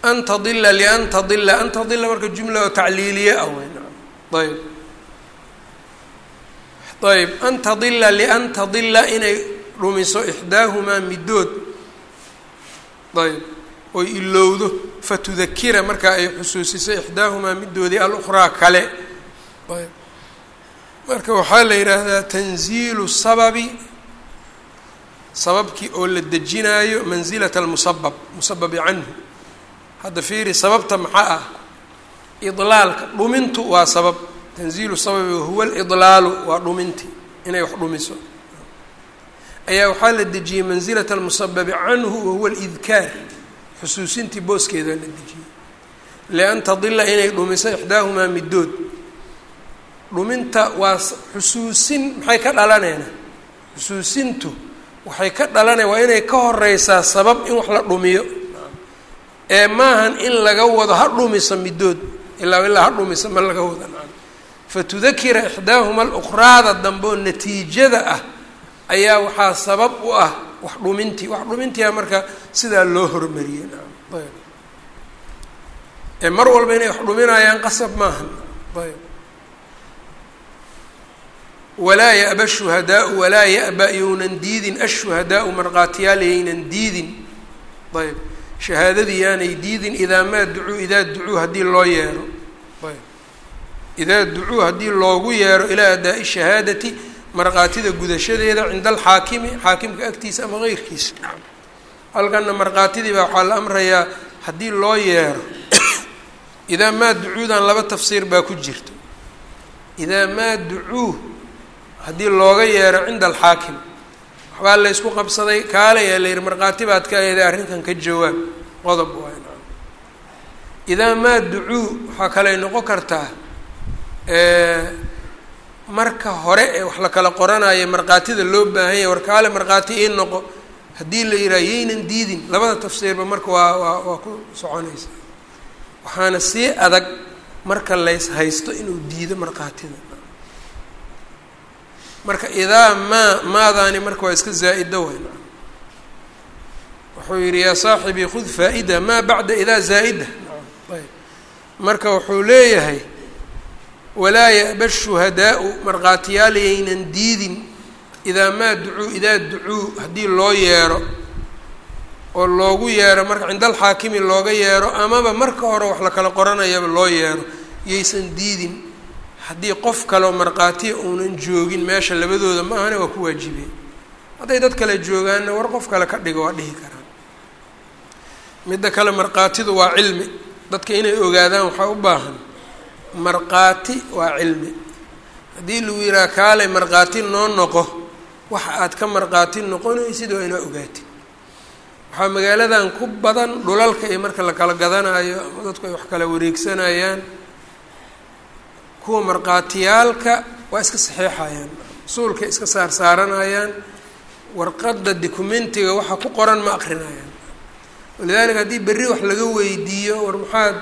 an tadila lian tadila an tadila marka jumla oo tacliiliye ah wey ayb ayb an tadila lian tadila inay dhumiso ixdaahumaa middood ayb oy ilowdo fatudakira markaa ay xusuusiso ixdaahumaa middoodii alukhraa kale ayb marka waxaa la yidhaahdaa tanziilu sababi sababkii oo la dejinaayo mansilata almusabab musababi canhu hadda fiiri sababta maxaa ah? Idlaalka. Dhumintu waa sabab. Tanziilu sababi wahuwa alidlaalu waa dhuminti. Inay wax dhumiso. Ayaa waxaa la dejiyey mansilata almusababi canhu wahuwa alidkaar. Xusuusintii booskeedaa la dejiyey. Lian tadila inay dhumiso ixdaahumaa middood. Dhuminta waa xusuusin maxay ka dhalanayna? Xusuusintu waxay ka dhalanaya waa inay ka horeysaa sabab in wax la dhumiyo ee maahan in laga wado ha dhumiso middood ilaa ilaa ha dhumiso ma laga wada fatudakira ixdaahuma alukhraada dambe oo natiijada ah ayaa waxaa sabab u ah wax dhumintii wax dhumintiia marka sidaa loo hormariyey. Ee mar walba inay wax dhuminayaan qasab maahan. Ayb. Walaa ya-ba shuhadaau walaa ya-ba diidin ashuhadaau markhaatiyaal yaynan diidin. Ayb shahaadadii yaanay diidin idaa maa ducuu idaa ducuu haddii loo yeero. Idaa ducuu haddii loogu yeero ilaa adaa-i shahaadati markhaatida gudashadeeda cinda alxaakimi xaakimka agtiisa ama keyrkiisa halkana markhaatidii baa waxaa la amrayaa haddii loo yeero idaa maa ducuudan laba tafsiir baa ku jirta. Idaa maa ducuu haddii looga yeero cinda alxaakim waxbaa la ysku qabsaday kaalayaa la yihi markhaati baad ka eeday arrinkan ka jawaab qodob waay idaa maa ducuu waxaa kaley noqon kartaa marka hore ee wax la kala qoranayo markhaatida loo baahan yahay war kaale markhaati ii noqo haddii la yidhaha yaynan diidin labada tafsiirba marka waa waa waa ku soconaysa. Waxaana sii adag marka lays haysto inuu diido markhaatida marka idaa maa maadaani marka waa iska zaa-ida weyn. Wuxuu yihi yaa saaxibii khud faa-ida maa bacda idaa zaa-ida. Marka wuxuu leeyahay walaa ya'ba shuhadaau markhaatiyaal yaynan diidin idaa maa ducuu idaa ducuu haddii loo yeero oo loogu yeero marka cinda alxaakimi looga yeero amaba marka hore wax la kala qoranayaba loo yeero yaysan diidin haddii qof kaleo markhaatiya uunan joogin meesha labadooda ma ahane waa ku waajibeen hadday dad kale joogaanna war qof kale ka dhigo waa dhihi karaan. Midda kale markhaatidu waa cilmi. Dadka inay ogaadaan waxaa u baahan. Markhaati waa cilmi. Haddii lagu yidhaha kaalay markhaati noo noqo. Waxa aad ka markhaati noqonaysid waa inaa ogaatid. Waxaa magaaladan ku badan dhulalka iyo marka la kala gadanayo ama dadku ay wax kala wareegsanayaan kuwa markhaatiyaalka waa iska saxeexayaan usuulkay iska saar saaranayaan warqadda documentiga waxa ku qoran ma akrinayaan walidaalika haddii berri wax laga weydiiyo war maxaad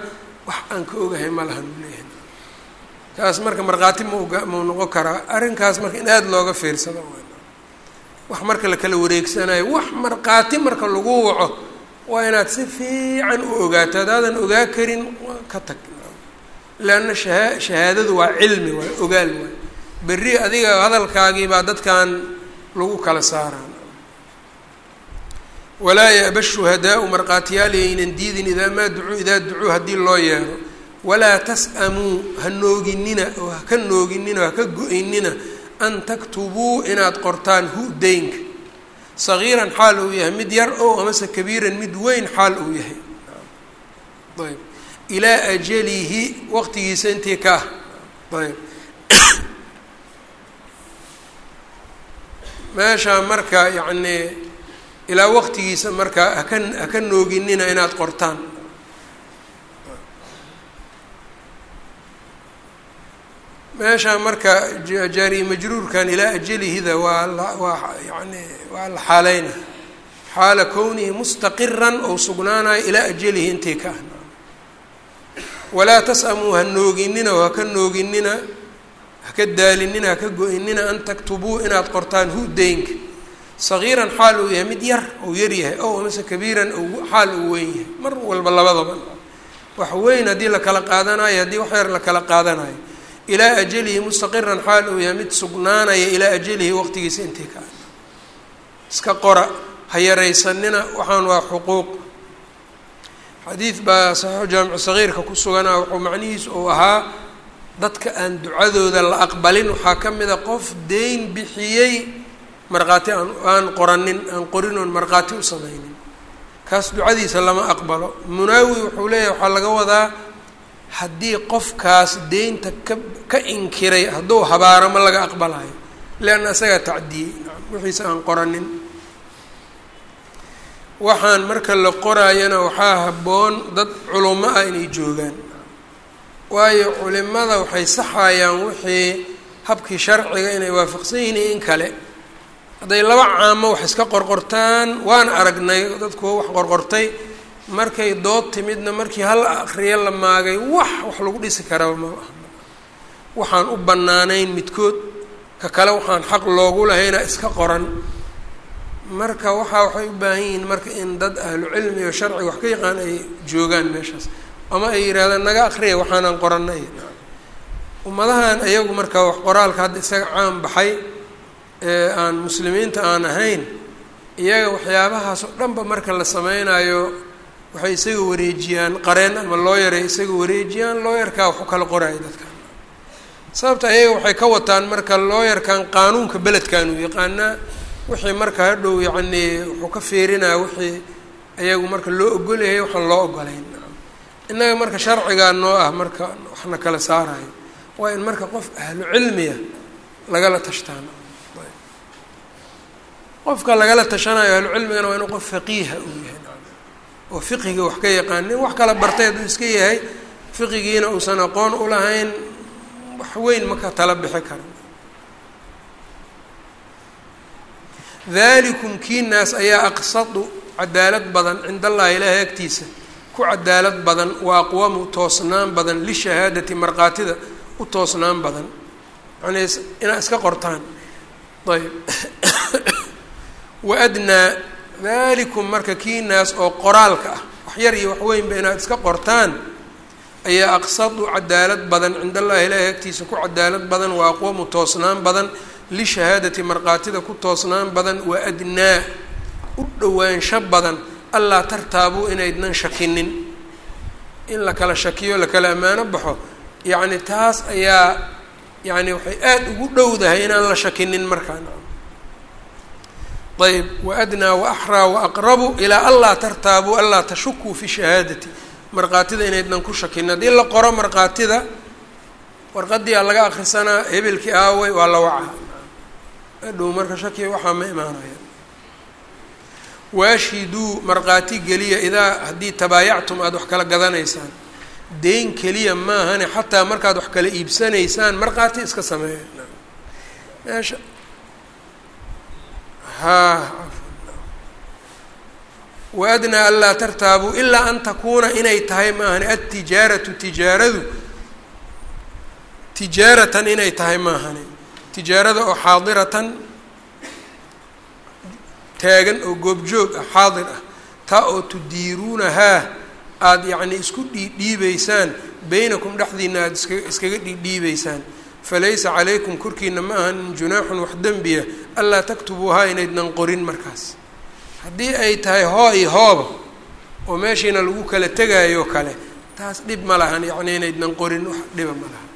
wax aan ka ogahay ma lahan leeyahay. Kaas marka markhaati mauga mau noqon karaa arrinkaas marka in aada looga fiirsado wax marka la kala wareegsanayo wax markhaati marka lagu waco waa inaad si fiican u ogaato haddaadan ogaa karin ka tag leanna shaha shahaadadu waa cilmi waa ogaal waay berri adiga hadalkaagii baa dadkan lagu kala saaraa walaa ya'ba shuhadaau markhaatiyaal yaynan diidin idaa maa ducuu idaa ducuu haddii loo yeero walaa tas'amuu ha nooginina oo haka nooginina oo haka go-ynina an taktubuu inaad qortaan hu deynka sagiiran xaal uu yahay mid yar ow amase kabiiran mid weyn xaal uu yahay ayb ilaa ajalihi waqtigiisa intii ka ah ayb meeshaa marka yacnii ilaa waqtigiisa marka haka haka nooginina inaad qortaan meeshaa marka jaari majruurkan ilaa ajalihida waa la waa yani waa la xaaleyna xaala kownihi mustaqiran ou sugnaanayo ilaa ajalihi intii ka ah walaa tas'amuu ha nooginina oo haka nooginina haka daalinina haka go-inina an taktubuu inaad qortaan hu deynka sagiiran xaal uu yahay mid yar ou yar yahay ow amase kabiiran xaal uu weyn yahay mar walba labadaba. Wax weyn haddii la kala qaadanayo haddii wax yar la kala qaadanayo. Ilaa ajalihi mustaqiran xaal uu yahay mid sugnaanaya ilaa ajalihi waqtigiisa intii ka iska qora ha yaraysanina waxaan waa xuquuq xadiid baa saxiixu jaamicu sagiirka ku suganaa wuxuu macnihiisu uu ahaa dadka aan ducadooda la aqbalin waxaa ka mid a qof deyn bixiyey markhaati aan aan qoranin aan qorin oon markhaati u samaynin. Kaas ducadiisa lama aqbalo. Munaawi wuxuu leeyahay waxaa laga wadaa haddii qofkaas deynta ka ka inkiray hadduu habaaro ma laga aqbalayo leanna isagaa tacdiyey wixiisa aan qoranin waxaan marka la qoraayana waxaa habboon dad culimo ah inay joogaan. Waayo culimada waxay saxayaan wixii habkii sharciga inay waafaqsan yihiin in kale. Hadday laba caamo wax iska qorqortaan waan aragnay dadkuwa wax qorqortay. Markay dood timidna markii hal akriyo la maagay wax wax lagu dhisi karaba ma waxaan u bannaanayn midkood. Ka kale waxaan xaq loogu lahayna iska qoran marka waxaa waxay u baahan yihiin marka in dad ahlu cilmi oo sharci wax ka yaqaan ay joogaan meeshaas. Ama ay yidhahdaan naga akriya waxaanan qorannay. Ummadahan iyagu marka wax qoraalka hadda isaga caan baxay ee aan muslimiinta aan ahayn iyaga waxyaabahaas oo dhanba marka la sameynayo waxay isaga wareejiyaan qareen ama looyaray isaga wareejiyaan looyarkaa wax u kala qoraayo dadkan sababta ayaga waxay ka wataan marka looyarkan qaanuunka beledkan uu yaqaanaa wixii marka hadhow yacnii wuxuu ka fiirinaya wixii ayagu marka loo ogolyahay waxaan loo ogolayn innaga marka sharcigaa noo ah marka waxna kala saarayo. Waa in marka qof ahlu cilmiya lagala tashtaan. Qofka lagala tashanayo ahlu cilmigana waa inuu qof faqiiha uu yahay. Oo fiqiga wax ka yaqaanin wax kala bartay hadduu iska yahay fiqigiina uusan aqoon u lahayn wax weyn maka tala bixi kara dalikum kiinaas ayaa aqsadu cadaalad badan cind allahi ilaahay agtiisa. Ku cadaalad badan wa aqwamu toosnaan badan lishahaadati markhaatida u toosnaan badan. Yani inaad iska qortaan. Ayb waadnaa dalikum marka kiinaas oo qoraalka ah wax yar iyo wax weynba inaad iska qortaan ayaa aqsadu cadaalad badan cinda allahi ilaahi agtiisa ku cadaalad badan waa aqwamu toosnaan badan lishahaadati markhaatida ku toosnaan badan wa adnaa u dhowaansho badan. Allaa tartaabuu inaydnan shakinin. In la kala shakiyo la kala ammaano baxo yacni taas ayaa yacni waxay aada ugu dhowdahay inaan la shakinin markaan. Ayb waadnaa waaxraa waaqrabu ilaa anlaa tartaabuu anlaa tashukuu fi shahaadati. Markhaatida inaydnan ku shakin haddii la qoro markhaatida warqadii aa laga akrisanaa hebelkii aawey waa la waca adhow marka shakiya waxaa ma imaanaya waashhiduu markhaati geliya idaa haddii tabaayactum aada wax kala gadanaysaan. Deyn keliya maahane xataa markaad wax kala iibsanaysaan markhaati iska sameeya meesha. Ha waadnaa anlaa tartaabuu ilaa an takuuna inay tahay maahane adtijaaratu tijaaradu. Tijaaratan inay tahay maahane tijaarada oo xaadiratan taagan oo goobjoog ah xaadir ah taa oo tudiiruunahaa aada yacni isku dhiidhiibeysaan beynakum dhexdiina aada iska iskaga dhiidhiibeysaan falaysa calaykum korkiina ma ahan junaaxun wax dembiya anlaa taktubuuhaa inaydnan qorin markaas. Haddii ay tahay hoo iyo hooba oo meeshiina lagu kala tegaayo kale taas dhib ma lahan yacni inaydnan qorin wax dhiba ma lahan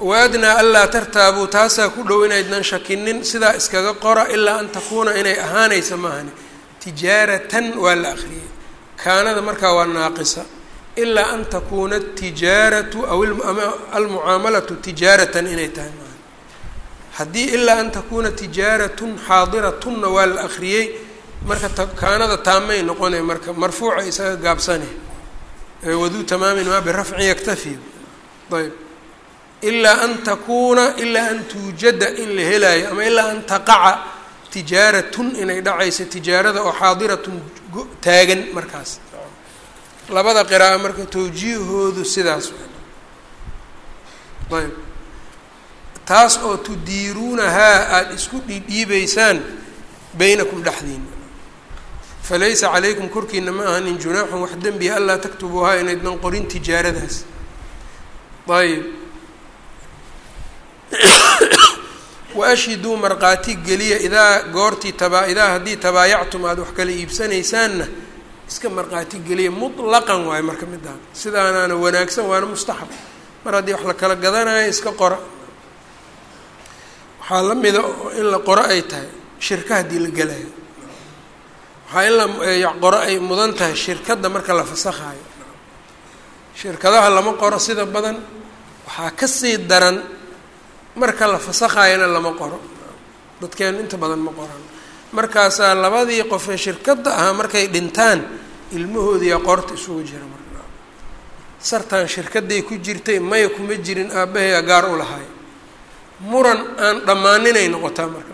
waadnaa anlaa tartaabuu taasaa ku dhow inaydnan shakinin sidaa iskaga qora ilaa an takuuna inay ahaanaysa maahani. Tijaaratan waa la akriyay kaanada markaa waa naaqisa. Ilaa an takuuna tijaaratu aw almucaamalatu tijaaratan inay tahay maahani. Haddii ilaa an takuuna tijaaratun xaadiratunna waa la akriyey marka kaanada taamay noqonay marka marfuuca isaga gaabsane. Waduu tamaamin maa birafcin yaktafi. Ayb ilaa an takuuna ilaa an tuujada in la helaayo ama ilaa an taqaca tijaaratun inay dhacayso tijaarada oo xaadiratun taagan markaas labada qira'a marka tawjiihoodu sidaas ayb taas oo tudiiruunahaa aada isku dhiidhiibeysaan beynakum dhexdiina falaysa calaykum korkiina ma ahanin junaaxun wax dembiya anlaa taktubuuhaa inaydnan qorin tijaaradaas ayb waashhiduu markhaati geliya idaa goortii taba idaa haddii tabaayactum aada wax kala iibsanaysaanna iska markhaati geliya mutlaqan waayo marka midaan sidaanaana wanaagsan waana mustaxab. Mar haddii wax la kala gadanayo iska qora. Waxaa la mida in la qoro ay tahay shirka haddii la gelayo. Waxaa in la qoro ay mudan tahay shirkadda marka la fasakhayo shirkadaha lama qoro sida badan waxaa ka sii daran marka la fasakhayana lama qoro. Dadkeenu inta badan ma qoran markaasaa labadii qofee shirkadda ahaa markay dhintaan ilmahoodiyaa qoorta isugu jira marka. Sartaan shirkadday ku jirtay maya kuma jirin aabbahay gaar u lahay muran aan dhammaaninay noqotaa marka.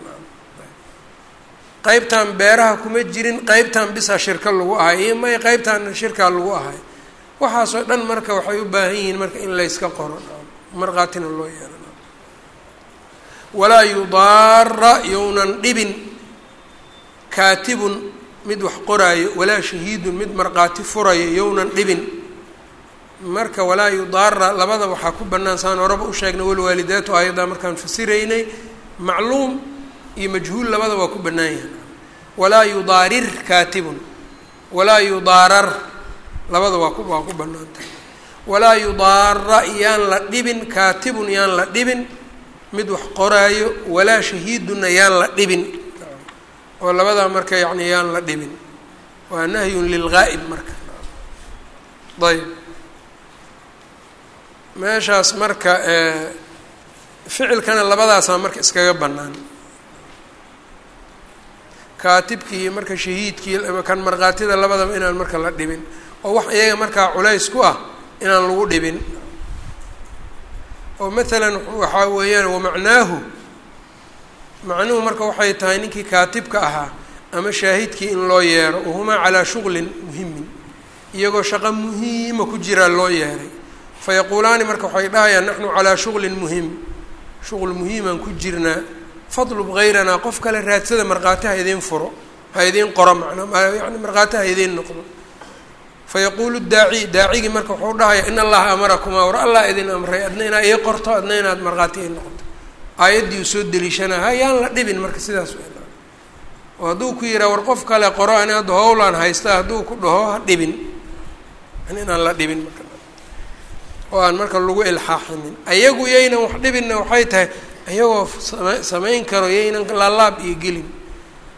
Qeybtan beeraha kuma jirin qeybtan bisaa shirka lagu ahay iyo maya qeybtaana shirkaa lagu ahay. Waxaasoo dhan marka waxay u baahan yihiin marka in layska qoro. Markhaatina loo yeelo walaa yudaara younan dhibin. Kaatibun mid wax qoraayo walaa shahiidun mid markhaati furayo younan dhibin. Marka walaa yudaara labada waxaa ku bannaan saan horaba u sheegnay walwaalidaatu aayaddaa markaan fasiraynay macluum iyo majhuul labada waa ku bannaan yahay. Walaa yudaarir kaatibun. Walaa yudaarar labada waa ku waa ku bannaan tahay. Walaa yudaara yaan la dhibin kaatibun yaan la dhibin mid wax qoraayo walaa shahiidunna yaan la dhibin. Oo labadaa marka yacni yaan la dhibin. Waa nahyun lilgaa'ib marka. Ayb meeshaas marka ficilkana labadaasaa marka iskaga bannaan. Kaatibkii iyo marka shahiidkii kan markhaatida labadaba inaan marka la dhibin. Oo wax iyaga markaa culays ku ah inaan lagu dhibin oo maalan waxaa weeyaan wamacnaahu macnuhu marka waxay tahay ninkii kaatibka ahaa ama shaahidkii in loo yeero wahumaa calaa shuglin muhimin iyagoo shaqo muhiima ku jiraa loo yeeray. Fayaquulaani marka waxay dhahayaan naxnu calaa shuglin muhiim shuql muhiimaan ku jirnaa fadlub hayranaa qof kale raadsada markhaati ha idiin furo ha idiin qoro macnaa yani markhaati ha idiin noqdo fayaquulu daaci daacigii marka wuxuu dhahaya in allaha amarakumaa war allah idin amray adna inaad ii qorto adna inaad markhaati ii noqoto aayaddii uu soo deliishana hayaan la dhibin marka sidaas oo hadduu ku yihaa war qof kale qoro ani hadda howlaan haysta hadduu ku dhaho ha dhibin yani inaan la dhibin marka. oo aan marka lagu ilxaaxinin ayagu yaynan wax dhibinna waxay tahay ayagoo sama samayn karo yaynan laalaab iyo gelin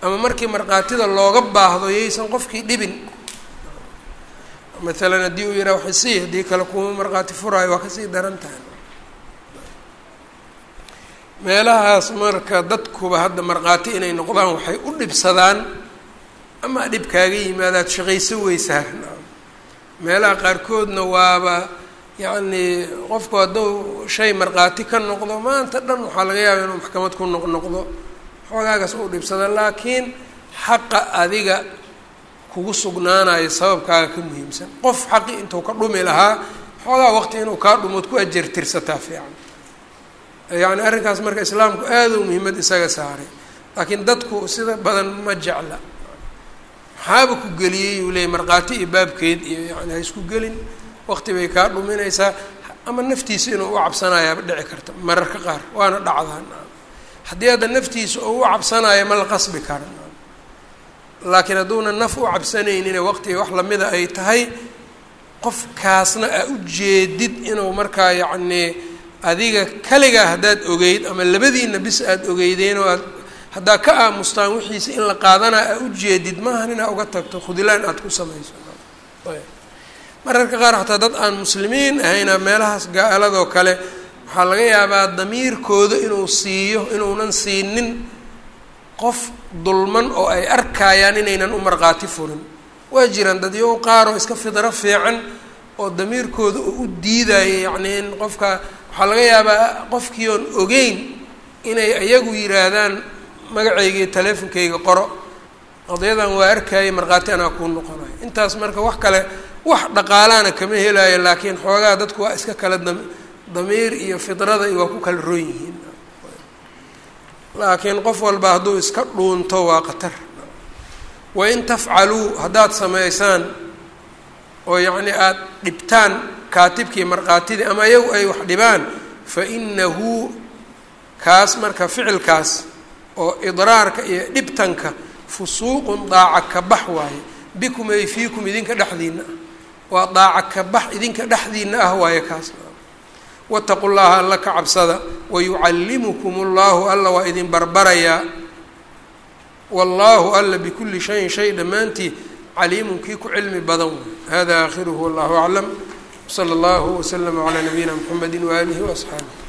ama markii markhaatida looga baahdo yaysan qofkii dhibin maalan haddii uu yidhaha waxisii haddii kale kuma markhaati furaayo waa ka sii daran tahay meelahaas marka dadkuba hadda markhaati inay noqdaan waxay u dhibsadaan ama dhib kaaga yimaadaad shaqayso weysaa. Meelaha qaarkoodna waaba yacni qofku hadduu shay markhaati ka noqdo maanta dhan waxaa laga yaaba inuu maxkamad ku noqnoqdo. Xoogaagaas u dhibsada laakiin xaqa adiga kugu sugnaanayo sababkaaga ka muhiimsan. Qof xaqi intuu ka dhumi lahaa xoogaa waqti inuu kaa dhumood ku ajartirsataa fiican. Yacni arrinkaas marka islaamku aada u muhiimad isaga saaray. Laakiin dadku sida badan ma jecla. Maxaaba ku geliyey uu leeyay markhaati iyo baabkeed iyo yani ha isku gelin waqti bay kaa dhuminaysaa ama naftiisa inuu u cabsanayaaba dhici karta mararka qaar waana dhacdaan haddii hadda naftiisa oo u cabsanayo ma la qasbi kara laakiin hadduuna naf u cabsanaynine waqtiga wax lamida ay tahay qofkaasna aa u jeedid inuu markaa yacnii adiga kaligaa haddaad ogeyd ama labadiina bis aada ogeydeen oo aad haddaa ka aamustaan wixiisa in la qaadanaa aa u jeedid maahan inaa uga tagto khudilaan aada ku samayso. Mararka qaar xataa dad aan muslimiin ahayna meelahaas gaaladoo kale waxaa laga yaabaa damiirkooda inuu siiyo inuunan siinin qof dulman oo ay arkayaan inaynan u markhaati furin waa jiraan dadyo qaaroo iska fidro fiican oo damiirkooda oo u diidaya yacnii in qofka waxaa laga yaabaa qofkii oon ogeyn inay iyagu yidhaahdaan magacayga teleefonkayga qoro. Qadayadan waa arkayay markhaati anaa kuu noqonayo intaas marka wax kale wax dhaqaalaana kama helayo laakiin xoogaa dadku waa iska kala dam damiir iyo fidrada waa ku kala roon yihiin laakiin qof walba hadduu iska dhuunto waa qatar wain tafcaluu haddaad samaysaan oo yacni aada dhibtaan kaatibkii markhaatidii ama iyagu ay wax dhibaan fa inahu kaas marka ficilkaas oo idraarka iyo dhibtanka fusuuqun daaca ka bax waaye. Bikum ay fiikum idinka dhexdiina ah waa daaca ka bax idinka dhexdiina ah waaye kaas wataqu llaha alla ka cabsada wayucallimukum allahu alla waa idin barbarayaa wallahu alla bikulli shayin shay dhammaantii caliimun kii ku cilmi badan hada aakhiruhu wallahu aclam. Wsala allahu waslama calaa nabiyina mxamedi waaalihi waasxaabih